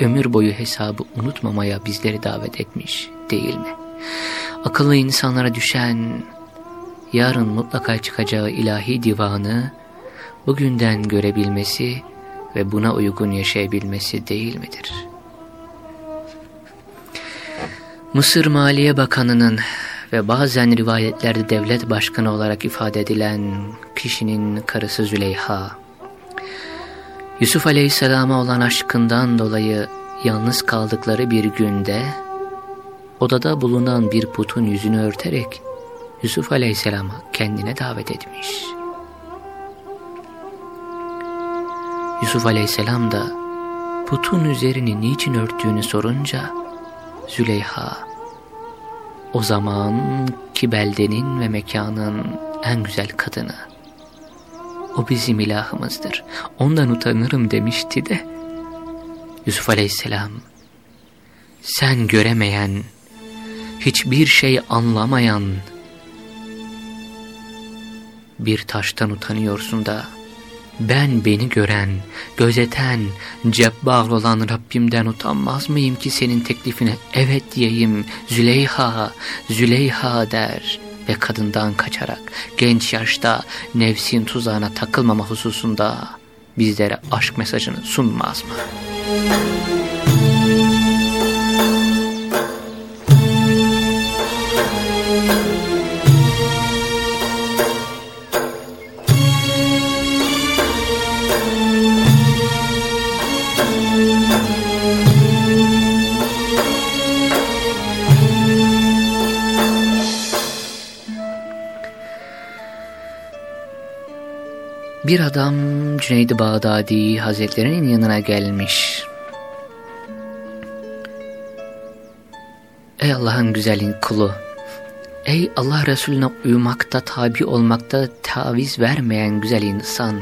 ömür boyu hesabı unutmamaya bizleri davet etmiş değil mi? Akıllı insanlara düşen, yarın mutlaka çıkacağı ilahi divanı, bugünden görebilmesi ve buna uygun yaşayabilmesi değil midir? Mısır Maliye Bakanı'nın ve bazen rivayetlerde devlet başkanı olarak ifade edilen kişinin karısı Züleyha, Yusuf Aleyhisselam'a olan aşkından dolayı yalnız kaldıkları bir günde, odada bulunan bir putun yüzünü örterek Yusuf Aleyhisselam'a kendine davet etmiş. Yusuf Aleyhisselam da putun üzerini niçin örttüğünü sorunca Züleyha o zaman ki beldenin ve mekanın en güzel kadını. O bizim ilahımızdır. Ondan utanırım demişti de. Yusuf Aleyhisselam, sen göremeyen, hiçbir şey anlamayan bir taştan utanıyorsun da ben beni gören, gözeten, cebbar olan Rabbimden utanmaz mıyım ki senin teklifine evet diyeyim Züleyha, Züleyha der ve kadından kaçarak genç yaşta nefsin tuzağına takılmama hususunda bizlere aşk mesajını sunmaz mı? Bir adam Cüneyd-i Bağdadi Hazretlerinin yanına gelmiş. Ey Allah'ın güzelin kulu, ey Allah Resulüne uymakta, tabi olmakta taviz vermeyen güzel insan,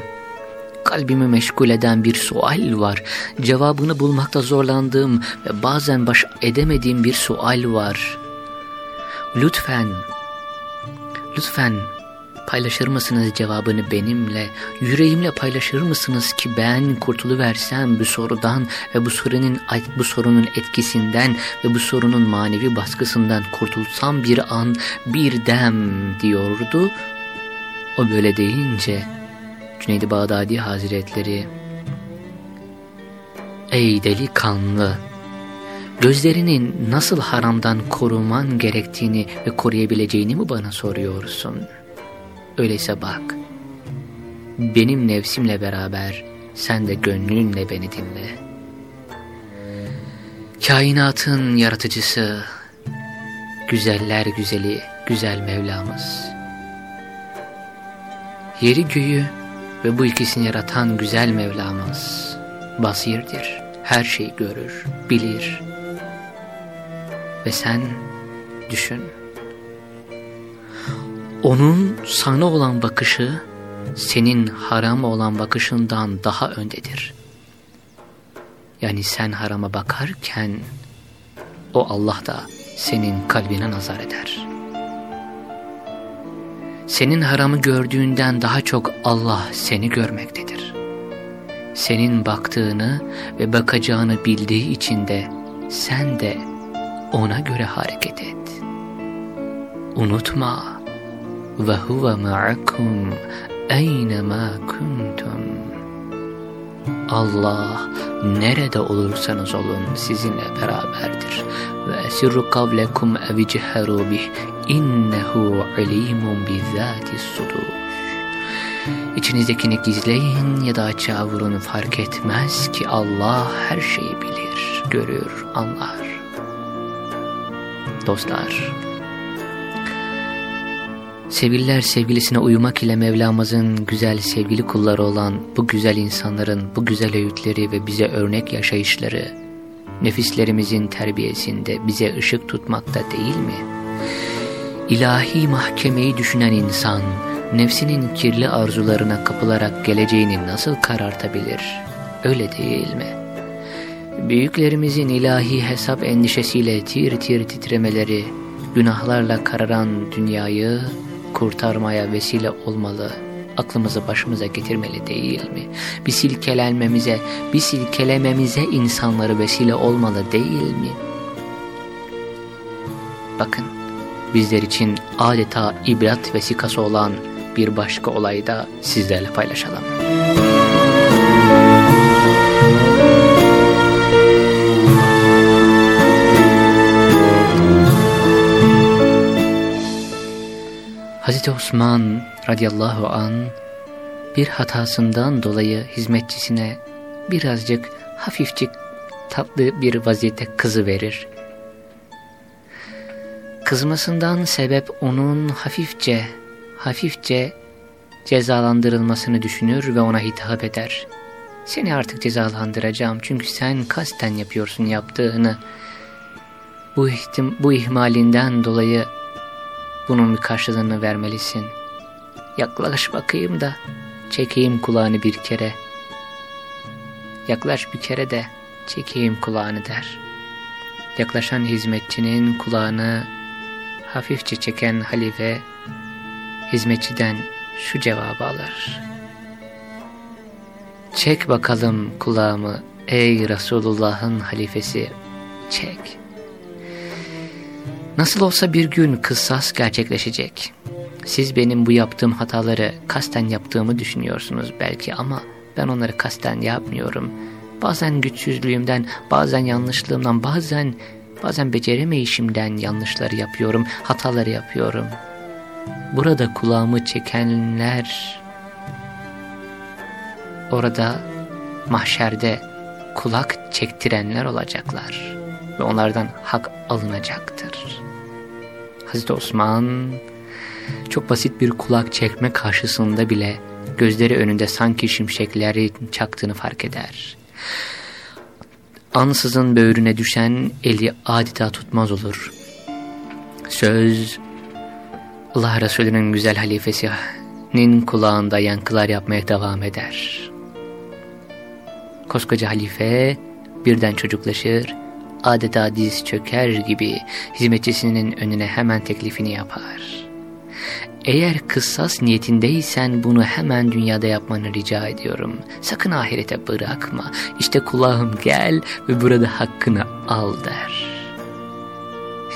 kalbimi meşgul eden bir sual var, cevabını bulmakta zorlandığım ve bazen baş edemediğim bir sual var. Lütfen, lütfen paylaşır mısınız cevabını benimle, yüreğimle paylaşır mısınız ki ben kurtuluversem bu sorudan ve bu sorunun, bu sorunun etkisinden ve bu sorunun manevi baskısından kurtulsam bir an bir dem diyordu. O böyle deyince Cüneyd-i Bağdadi Hazretleri Ey delikanlı! Gözlerinin nasıl haramdan koruman gerektiğini ve koruyabileceğini mi bana soruyorsun? Öyleyse bak, benim nefsimle beraber sen de gönlünle beni dinle. Kainatın yaratıcısı, güzeller güzeli, güzel Mevlamız. Yeri göğü ve bu ikisini yaratan güzel Mevlamız basirdir. Her şeyi görür, bilir. Ve sen düşün. Onun sana olan bakışı senin haram olan bakışından daha öndedir. Yani sen harama bakarken o Allah da senin kalbine nazar eder. Senin haramı gördüğünden daha çok Allah seni görmektedir. Senin baktığını ve bakacağını bildiği için de sen de ona göre hareket et. Unutma ve huve ma'akum eynema kuntum. Allah nerede olursanız olun sizinle beraberdir. Ve esirru kavlekum evicihheru bih innehu alimun bizzati sudur. İçinizdekini gizleyin ya da açığa vurun fark etmez ki Allah her şeyi bilir, görür, anlar. Dostlar, Seviller sevgilisine uyumak ile Mevlamızın güzel sevgili kulları olan bu güzel insanların bu güzel öğütleri ve bize örnek yaşayışları, nefislerimizin terbiyesinde bize ışık tutmakta değil mi? İlahi mahkemeyi düşünen insan, nefsinin kirli arzularına kapılarak geleceğini nasıl karartabilir? Öyle değil mi? Büyüklerimizin ilahi hesap endişesiyle tir tir titremeleri, günahlarla kararan dünyayı kurtarmaya vesile olmalı, aklımızı başımıza getirmeli değil mi? Bir silkelenmemize, bir silkelememize insanları vesile olmalı değil mi? Bakın, bizler için adeta ibret vesikası olan bir başka olayı da sizlerle paylaşalım. Hazreti Osman radıyallahu an bir hatasından dolayı hizmetçisine birazcık hafifçik tatlı bir vaziyette kızı verir. Kızmasından sebep onun hafifçe, hafifçe cezalandırılmasını düşünür ve ona hitap eder. Seni artık cezalandıracağım çünkü sen kasten yapıyorsun yaptığını. Bu, ihtim bu ihmalinden dolayı bunun bir karşılığını vermelisin. Yaklaş bakayım da çekeyim kulağını bir kere. Yaklaş bir kere de çekeyim kulağını der. Yaklaşan hizmetçinin kulağını hafifçe çeken halife hizmetçiden şu cevabı alır. Çek bakalım kulağımı ey Resulullah'ın halifesi çek. Nasıl olsa bir gün kıssas gerçekleşecek. Siz benim bu yaptığım hataları kasten yaptığımı düşünüyorsunuz belki ama ben onları kasten yapmıyorum. Bazen güçsüzlüğümden, bazen yanlışlığımdan, bazen bazen beceremeyişimden yanlışları yapıyorum, hataları yapıyorum. Burada kulağımı çekenler orada mahşerde kulak çektirenler olacaklar ve onlardan hak alınacaktır. Hazreti Osman çok basit bir kulak çekme karşısında bile gözleri önünde sanki şimşekleri çaktığını fark eder. Ansızın böğrüne düşen eli adeta tutmaz olur. Söz Allah Resulü'nün güzel halifesinin kulağında yankılar yapmaya devam eder. Koskoca halife birden çocuklaşır adeta diz çöker gibi hizmetçisinin önüne hemen teklifini yapar. Eğer kıssas niyetindeysen bunu hemen dünyada yapmanı rica ediyorum. Sakın ahirete bırakma. İşte kulağım gel ve burada hakkını al der.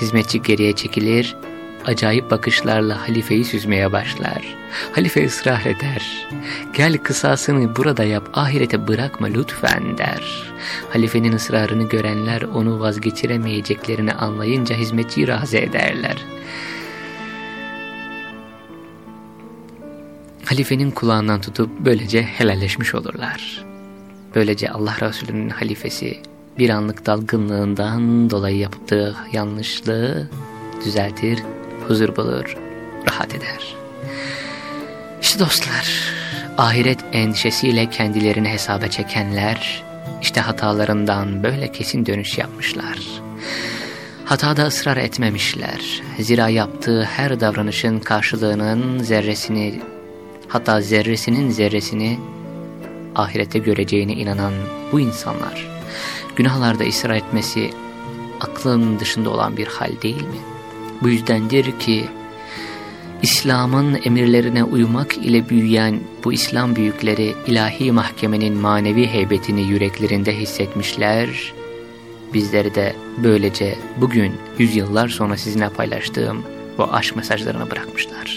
Hizmetçi geriye çekilir, acayip bakışlarla halifeyi süzmeye başlar. Halife ısrar eder. Gel kısasını burada yap ahirete bırakma lütfen der. Halifenin ısrarını görenler onu vazgeçiremeyeceklerini anlayınca hizmetçiyi razı ederler. Halifenin kulağından tutup böylece helalleşmiş olurlar. Böylece Allah Resulü'nün halifesi bir anlık dalgınlığından dolayı yaptığı yanlışlığı düzeltir, huzur bulur, rahat eder. İşte dostlar, ahiret endişesiyle kendilerini hesaba çekenler, işte hatalarından böyle kesin dönüş yapmışlar. Hatada ısrar etmemişler. Zira yaptığı her davranışın karşılığının zerresini, hatta zerresinin zerresini ahirette göreceğine inanan bu insanlar, günahlarda ısrar etmesi aklın dışında olan bir hal değil mi? Bu yüzdendir ki İslam'ın emirlerine uymak ile büyüyen bu İslam büyükleri ilahi mahkemenin manevi heybetini yüreklerinde hissetmişler. Bizleri de böylece bugün yüzyıllar sonra sizinle paylaştığım bu aşk mesajlarını bırakmışlar.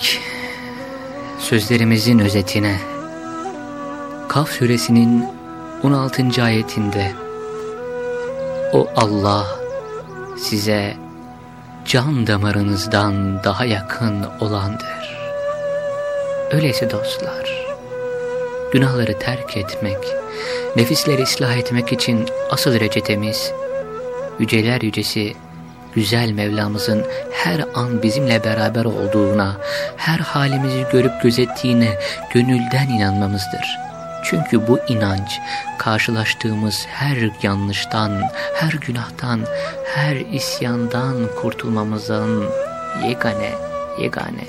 Geldik sözlerimizin özetine. Kaf suresinin 16. ayetinde O Allah size can damarınızdan daha yakın olandır. Öyleyse dostlar, günahları terk etmek, nefisleri ıslah etmek için asıl reçetemiz, yüceler yücesi güzel Mevlamızın her an bizimle beraber olduğuna, her halimizi görüp gözettiğine gönülden inanmamızdır. Çünkü bu inanç karşılaştığımız her yanlıştan, her günahtan, her isyandan kurtulmamızın yegane, yegane,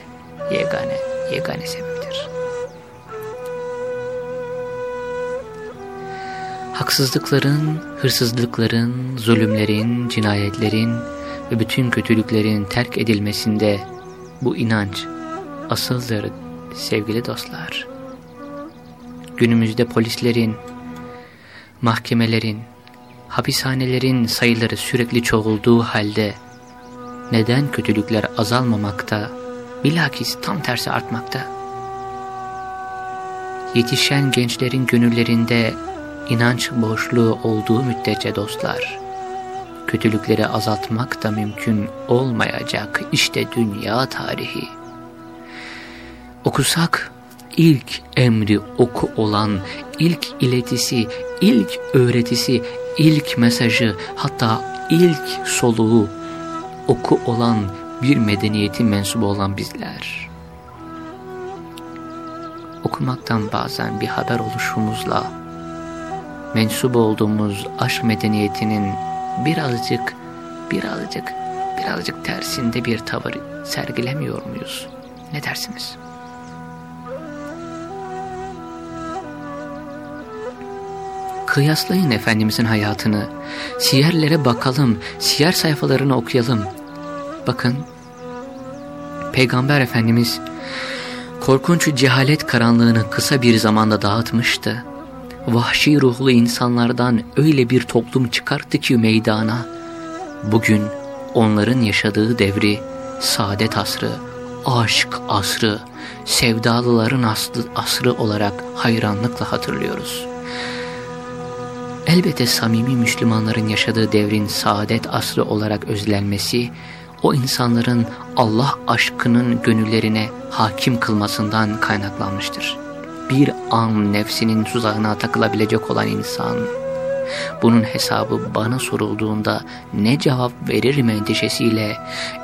yegane, yegane sebebidir. Haksızlıkların, hırsızlıkların, zulümlerin, cinayetlerin, ve bütün kötülüklerin terk edilmesinde bu inanç asıldır sevgili dostlar. Günümüzde polislerin, mahkemelerin, hapishanelerin sayıları sürekli çoğulduğu halde neden kötülükler azalmamakta, bilakis tam tersi artmakta? Yetişen gençlerin gönüllerinde inanç boşluğu olduğu müddetçe dostlar, kötülükleri azaltmak da mümkün olmayacak işte dünya tarihi. Okusak ilk emri oku olan, ilk iletisi, ilk öğretisi, ilk mesajı hatta ilk soluğu oku olan bir medeniyetin mensubu olan bizler. Okumaktan bazen bir haber oluşumuzla mensup olduğumuz aşk medeniyetinin birazcık, birazcık, birazcık tersinde bir tavır sergilemiyor muyuz? Ne dersiniz? Kıyaslayın Efendimizin hayatını. Siyerlere bakalım, siyer sayfalarını okuyalım. Bakın, Peygamber Efendimiz korkunç cehalet karanlığını kısa bir zamanda dağıtmıştı. Vahşi ruhlu insanlardan öyle bir toplum çıkarttı ki meydana. Bugün onların yaşadığı devri, saadet asrı, aşk asrı, sevdalıların aslı, asrı olarak hayranlıkla hatırlıyoruz. Elbette samimi Müslümanların yaşadığı devrin saadet asrı olarak özlenmesi, o insanların Allah aşkının gönüllerine hakim kılmasından kaynaklanmıştır. Bir an nefsinin tuzağına takılabilecek olan insan, bunun hesabı bana sorulduğunda ne cevap veririm endişesiyle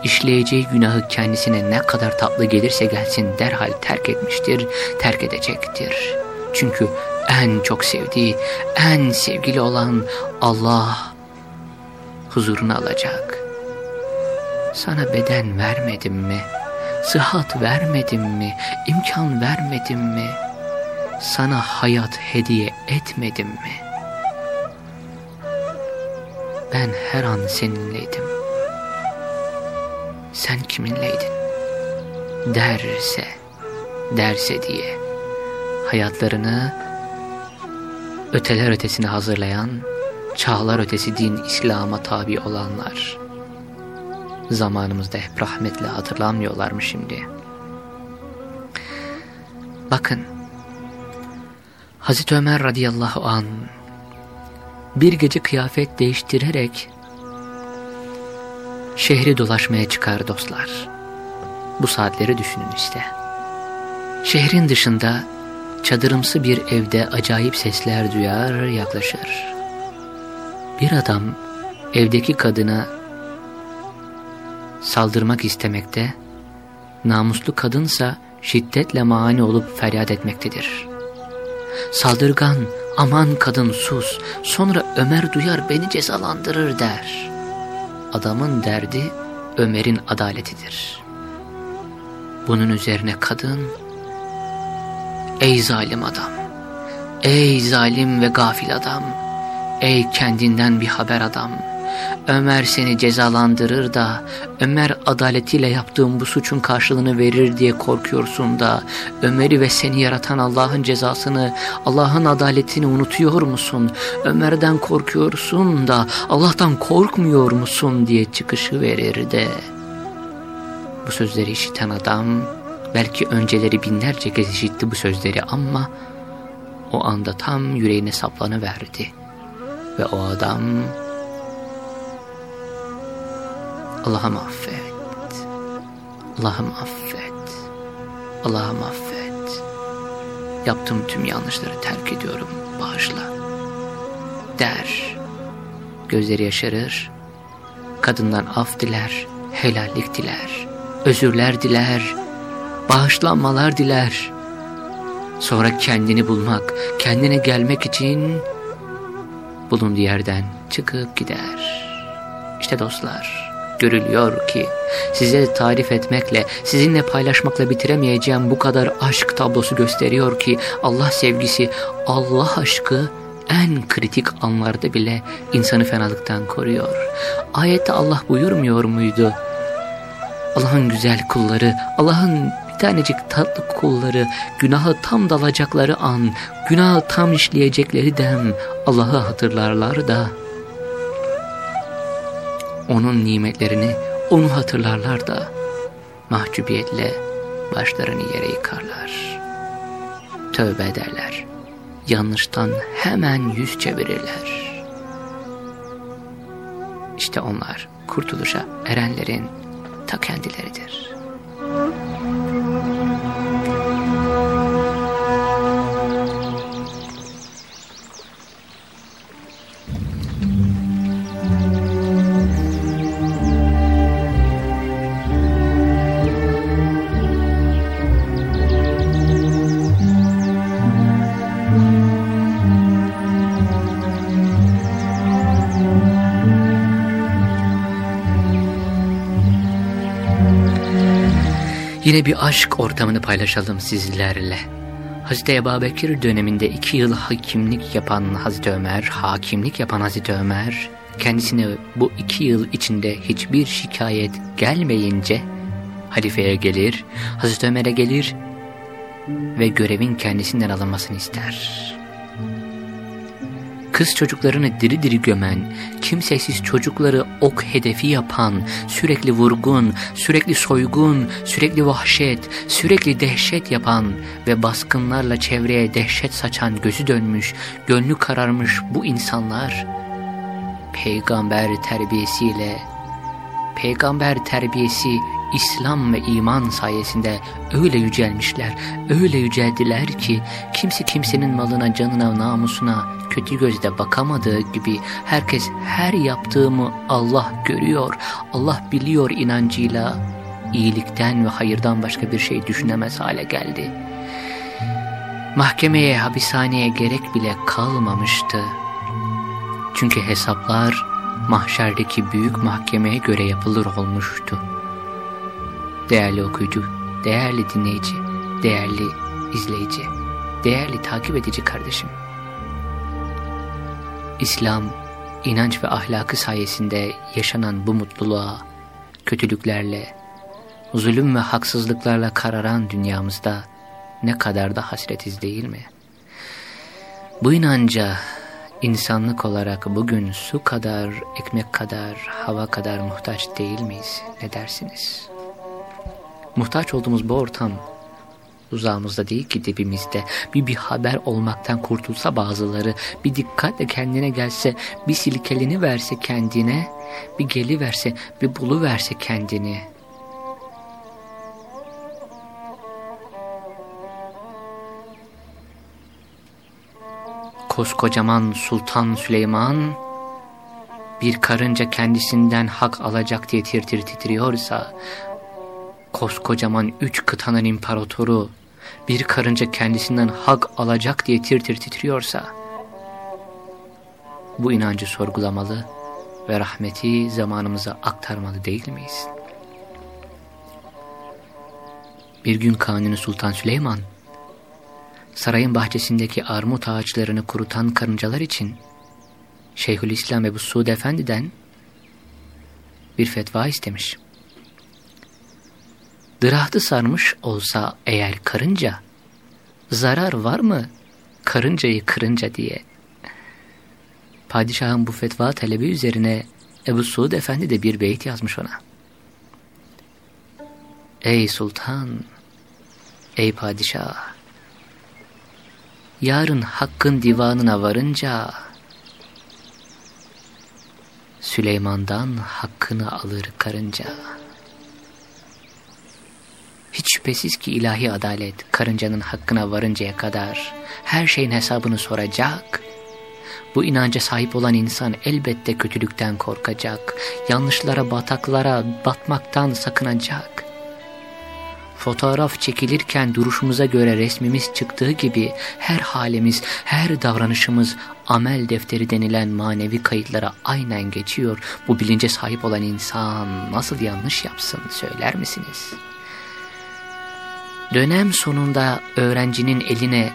işleyeceği günahı kendisine ne kadar tatlı gelirse gelsin derhal terk etmiştir, terk edecektir. Çünkü en çok sevdiği, en sevgili olan Allah huzuruna alacak. Sana beden vermedim mi? Sıhhat vermedim mi? İmkan vermedim mi? Sana hayat hediye etmedim mi?'' Ben her an seninleydim. Sen kiminleydin? Derse, derse diye hayatlarını öteler ötesine hazırlayan, çağlar ötesi din İslam'a tabi olanlar. Zamanımızda hep rahmetle hatırlanmıyorlar mı şimdi? Bakın, Hazreti Ömer radıyallahu an bir gece kıyafet değiştirerek şehri dolaşmaya çıkar dostlar. Bu saatleri düşünün işte. Şehrin dışında çadırımsı bir evde acayip sesler duyar yaklaşır. Bir adam evdeki kadına saldırmak istemekte, namuslu kadınsa şiddetle mani olup feryat etmektedir. Saldırgan aman kadın sus sonra Ömer duyar beni cezalandırır der. Adamın derdi Ömer'in adaletidir. Bunun üzerine kadın ey zalim adam. Ey zalim ve gafil adam. Ey kendinden bir haber adam. Ömer seni cezalandırır da Ömer adaletiyle yaptığın bu suçun karşılığını verir diye korkuyorsun da Ömer'i ve seni yaratan Allah'ın cezasını Allah'ın adaletini unutuyor musun? Ömer'den korkuyorsun da Allah'tan korkmuyor musun diye çıkışı verir de. Bu sözleri işiten adam belki önceleri binlerce kez işitti bu sözleri ama o anda tam yüreğine saplanıverdi ve o adam Allah'ım affet. Allah'ım affet. Allah'ım affet. Yaptığım tüm yanlışları terk ediyorum. Bağışla. Der. Gözleri yaşarır. Kadından af diler. Helallik diler. Özürler diler. Bağışlanmalar diler. Sonra kendini bulmak, kendine gelmek için bulunduğu yerden çıkıp gider. İşte dostlar görülüyor ki size tarif etmekle, sizinle paylaşmakla bitiremeyeceğim bu kadar aşk tablosu gösteriyor ki Allah sevgisi, Allah aşkı en kritik anlarda bile insanı fenalıktan koruyor. Ayette Allah buyurmuyor muydu? Allah'ın güzel kulları, Allah'ın tanecik tatlı kulları, günahı tam dalacakları an, günahı tam işleyecekleri dem Allah'ı hatırlarlar da onun nimetlerini onu hatırlarlar da mahcubiyetle başlarını yere yıkarlar. Tövbe ederler. Yanlıştan hemen yüz çevirirler. İşte onlar kurtuluşa erenlerin ta kendileridir. Yine bir aşk ortamını paylaşalım sizlerle. Hazreti Ebu Bekir döneminde iki yıl hakimlik yapan Hazreti Ömer, hakimlik yapan Hazreti Ömer, kendisine bu iki yıl içinde hiçbir şikayet gelmeyince halifeye gelir, Hazreti Ömer'e gelir ve görevin kendisinden alınmasını ister kız çocuklarını diri diri gömen, kimsesiz çocukları ok hedefi yapan, sürekli vurgun, sürekli soygun, sürekli vahşet, sürekli dehşet yapan ve baskınlarla çevreye dehşet saçan gözü dönmüş, gönlü kararmış bu insanlar, peygamber terbiyesiyle, peygamber terbiyesi İslam ve iman sayesinde öyle yücelmişler, öyle yüceldiler ki kimse kimsenin malına, canına, namusuna kötü gözle bakamadığı gibi herkes her yaptığımı Allah görüyor, Allah biliyor inancıyla iyilikten ve hayırdan başka bir şey düşünemez hale geldi. Mahkemeye, hapishaneye gerek bile kalmamıştı. Çünkü hesaplar mahşerdeki büyük mahkemeye göre yapılır olmuştu. Değerli okuyucu, değerli dinleyici, değerli izleyici, değerli takip edici kardeşim. İslam, inanç ve ahlakı sayesinde yaşanan bu mutluluğa, kötülüklerle, zulüm ve haksızlıklarla kararan dünyamızda ne kadar da hasretiz değil mi? Bu inanca insanlık olarak bugün su kadar, ekmek kadar, hava kadar muhtaç değil miyiz? Ne dersiniz? Muhtaç olduğumuz bu ortam uzağımızda değil ki dibimizde. Bir bir haber olmaktan kurtulsa bazıları, bir dikkatle kendine gelse, bir silkelini verse kendine, bir geli verse, bir bulu verse kendini. Koskocaman Sultan Süleyman, bir karınca kendisinden hak alacak diye tir tir titriyorsa, koskocaman üç kıtanın imparatoru bir karınca kendisinden hak alacak diye tir tir titriyorsa bu inancı sorgulamalı ve rahmeti zamanımıza aktarmalı değil miyiz? Bir gün Kanuni Sultan Süleyman sarayın bahçesindeki armut ağaçlarını kurutan karıncalar için Şeyhülislam Ebu Suud Efendi'den bir fetva istemiş. Dırahtı sarmış olsa eğer karınca, zarar var mı karıncayı kırınca diye. Padişahın bu fetva talebi üzerine Ebu Suud Efendi de bir beyt yazmış ona. Ey sultan, ey padişah, yarın hakkın divanına varınca Süleyman'dan hakkını alır karınca.'' Hiç şüphesiz ki ilahi adalet karıncanın hakkına varıncaya kadar her şeyin hesabını soracak. Bu inanca sahip olan insan elbette kötülükten korkacak, yanlışlara, bataklara batmaktan sakınacak. Fotoğraf çekilirken duruşumuza göre resmimiz çıktığı gibi her halimiz, her davranışımız amel defteri denilen manevi kayıtlara aynen geçiyor. Bu bilince sahip olan insan nasıl yanlış yapsın söyler misiniz?'' Dönem sonunda öğrencinin eline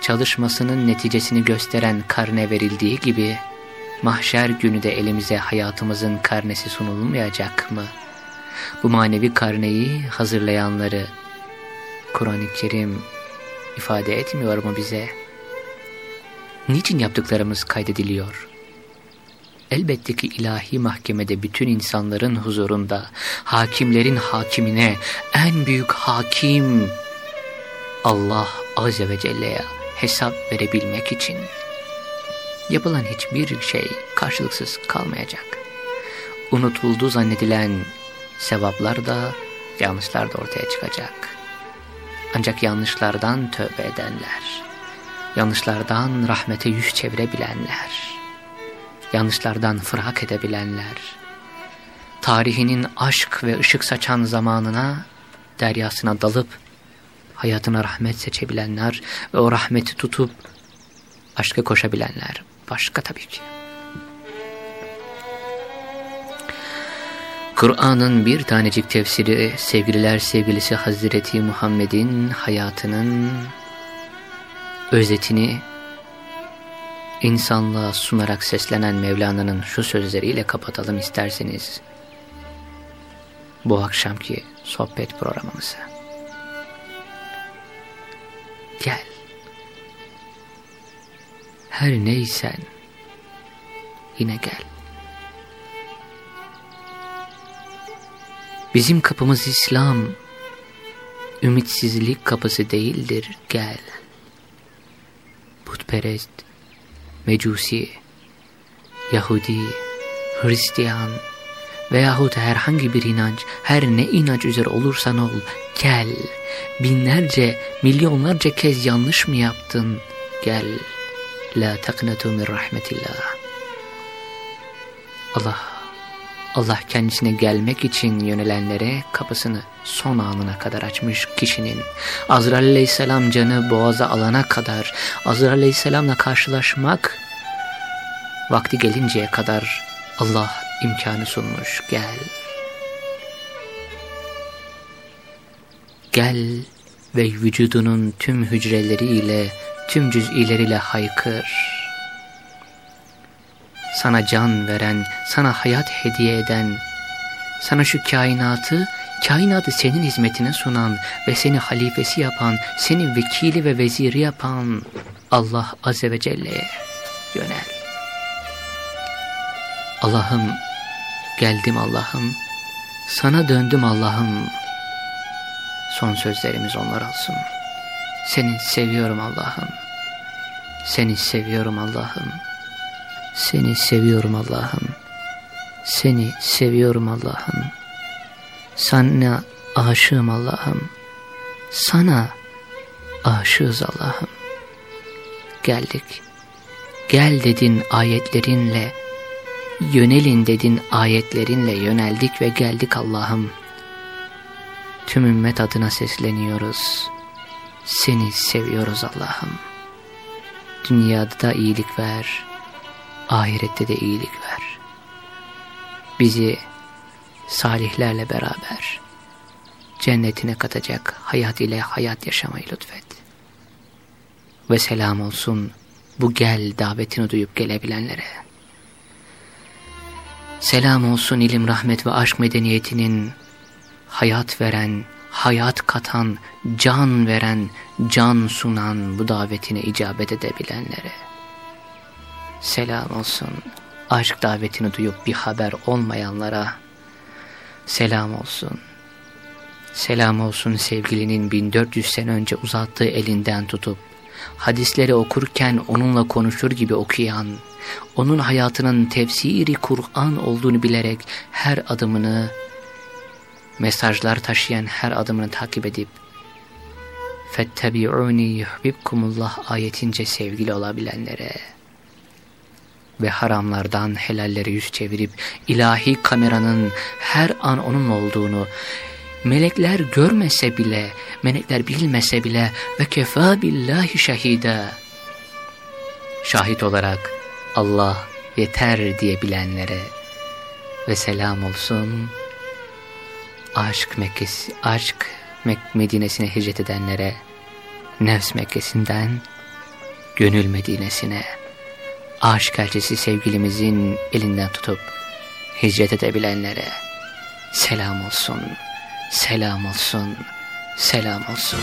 çalışmasının neticesini gösteren karne verildiği gibi mahşer günü de elimize hayatımızın karnesi sunulmayacak mı? Bu manevi karneyi hazırlayanları Kur'an-ı Kerim ifade etmiyor mu bize? Niçin yaptıklarımız kaydediliyor? Elbette ki ilahi mahkemede bütün insanların huzurunda, hakimlerin hakimine, en büyük hakim Allah Azze ve Celle'ye hesap verebilmek için yapılan hiçbir şey karşılıksız kalmayacak. Unutuldu zannedilen sevaplar da yanlışlar da ortaya çıkacak. Ancak yanlışlardan tövbe edenler, yanlışlardan rahmete yüz çevirebilenler, yanlışlardan fırak edebilenler, tarihinin aşk ve ışık saçan zamanına, deryasına dalıp, hayatına rahmet seçebilenler ve o rahmeti tutup, aşka koşabilenler, başka tabii ki. Kur'an'ın bir tanecik tefsiri sevgililer sevgilisi Hazreti Muhammed'in hayatının özetini insanlığa sunarak seslenen Mevlana'nın şu sözleriyle kapatalım isterseniz bu akşamki sohbet programımızı. Gel. Her neysen yine gel. Bizim kapımız İslam, ümitsizlik kapısı değildir, gel. Putperest, Mecusi, Yahudi, Hristiyan veyahut herhangi bir inanç, her ne inanç üzere olursan ol, gel. Binlerce, milyonlarca kez yanlış mı yaptın? Gel. La taknatu min rahmetillah. Allah Allah kendisine gelmek için yönelenlere kapısını son anına kadar açmış kişinin. Azrail aleyhisselam canı boğaza alana kadar Azrail aleyhisselamla karşılaşmak vakti gelinceye kadar Allah imkanı sunmuş. Gel. Gel ve vücudunun tüm hücreleriyle tüm cüz'ileriyle haykır sana can veren, sana hayat hediye eden, sana şu kainatı, kainatı senin hizmetine sunan ve seni halifesi yapan, seni vekili ve veziri yapan Allah Azze ve Celle'ye yönel. Allah'ım, geldim Allah'ım, sana döndüm Allah'ım. Son sözlerimiz onlar olsun. Seni seviyorum Allah'ım. Seni seviyorum Allah'ım. Seni seviyorum Allah'ım. Seni seviyorum Allah'ım. Sana aşığım Allah'ım. Sana aşığız Allah'ım. Geldik. Gel dedin ayetlerinle, yönelin dedin ayetlerinle yöneldik ve geldik Allah'ım. Tüm ümmet adına sesleniyoruz. Seni seviyoruz Allah'ım. Dünyada da iyilik ver ahirette de iyilik ver. Bizi salihlerle beraber cennetine katacak hayat ile hayat yaşamayı lütfet. Ve selam olsun bu gel davetini duyup gelebilenlere. Selam olsun ilim, rahmet ve aşk medeniyetinin hayat veren, hayat katan, can veren, can sunan bu davetine icabet edebilenlere selam olsun. Aşk davetini duyup bir haber olmayanlara selam olsun. Selam olsun sevgilinin 1400 sene önce uzattığı elinden tutup, hadisleri okurken onunla konuşur gibi okuyan, onun hayatının tefsiri Kur'an olduğunu bilerek her adımını, mesajlar taşıyan her adımını takip edip, فَاتَّبِعُونِ يُحْبِبْكُمُ اللّٰهِ ayetince sevgili olabilenlere, ve haramlardan helallere yüz çevirip ilahi kameranın her an onun olduğunu melekler görmese bile, melekler bilmese bile ve kefa billahi şahide. Şahit olarak Allah yeter diyebilenlere ve selam olsun. Aşk Mekkesi, aşk Medine'sine hicret edenlere nefs Mekkesi'nden gönül Medine'sine aşk elçisi sevgilimizin elinden tutup hicret edebilenlere selam olsun, selam olsun, selam olsun.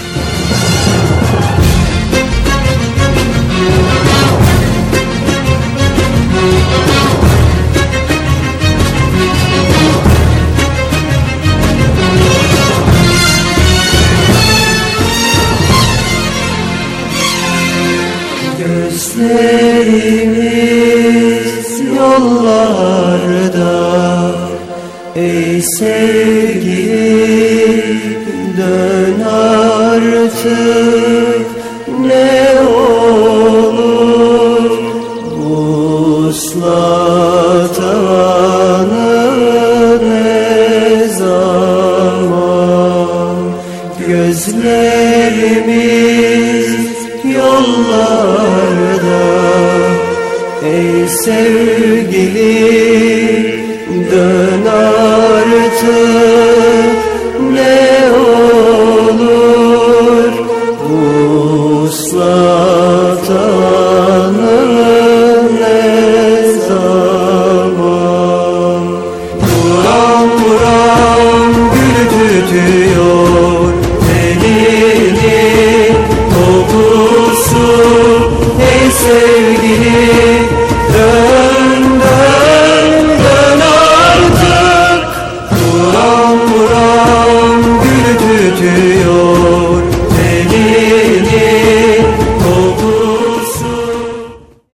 Gözlerimiz yollarda. Ey sevgili dön artık. Ne olur uslat Ey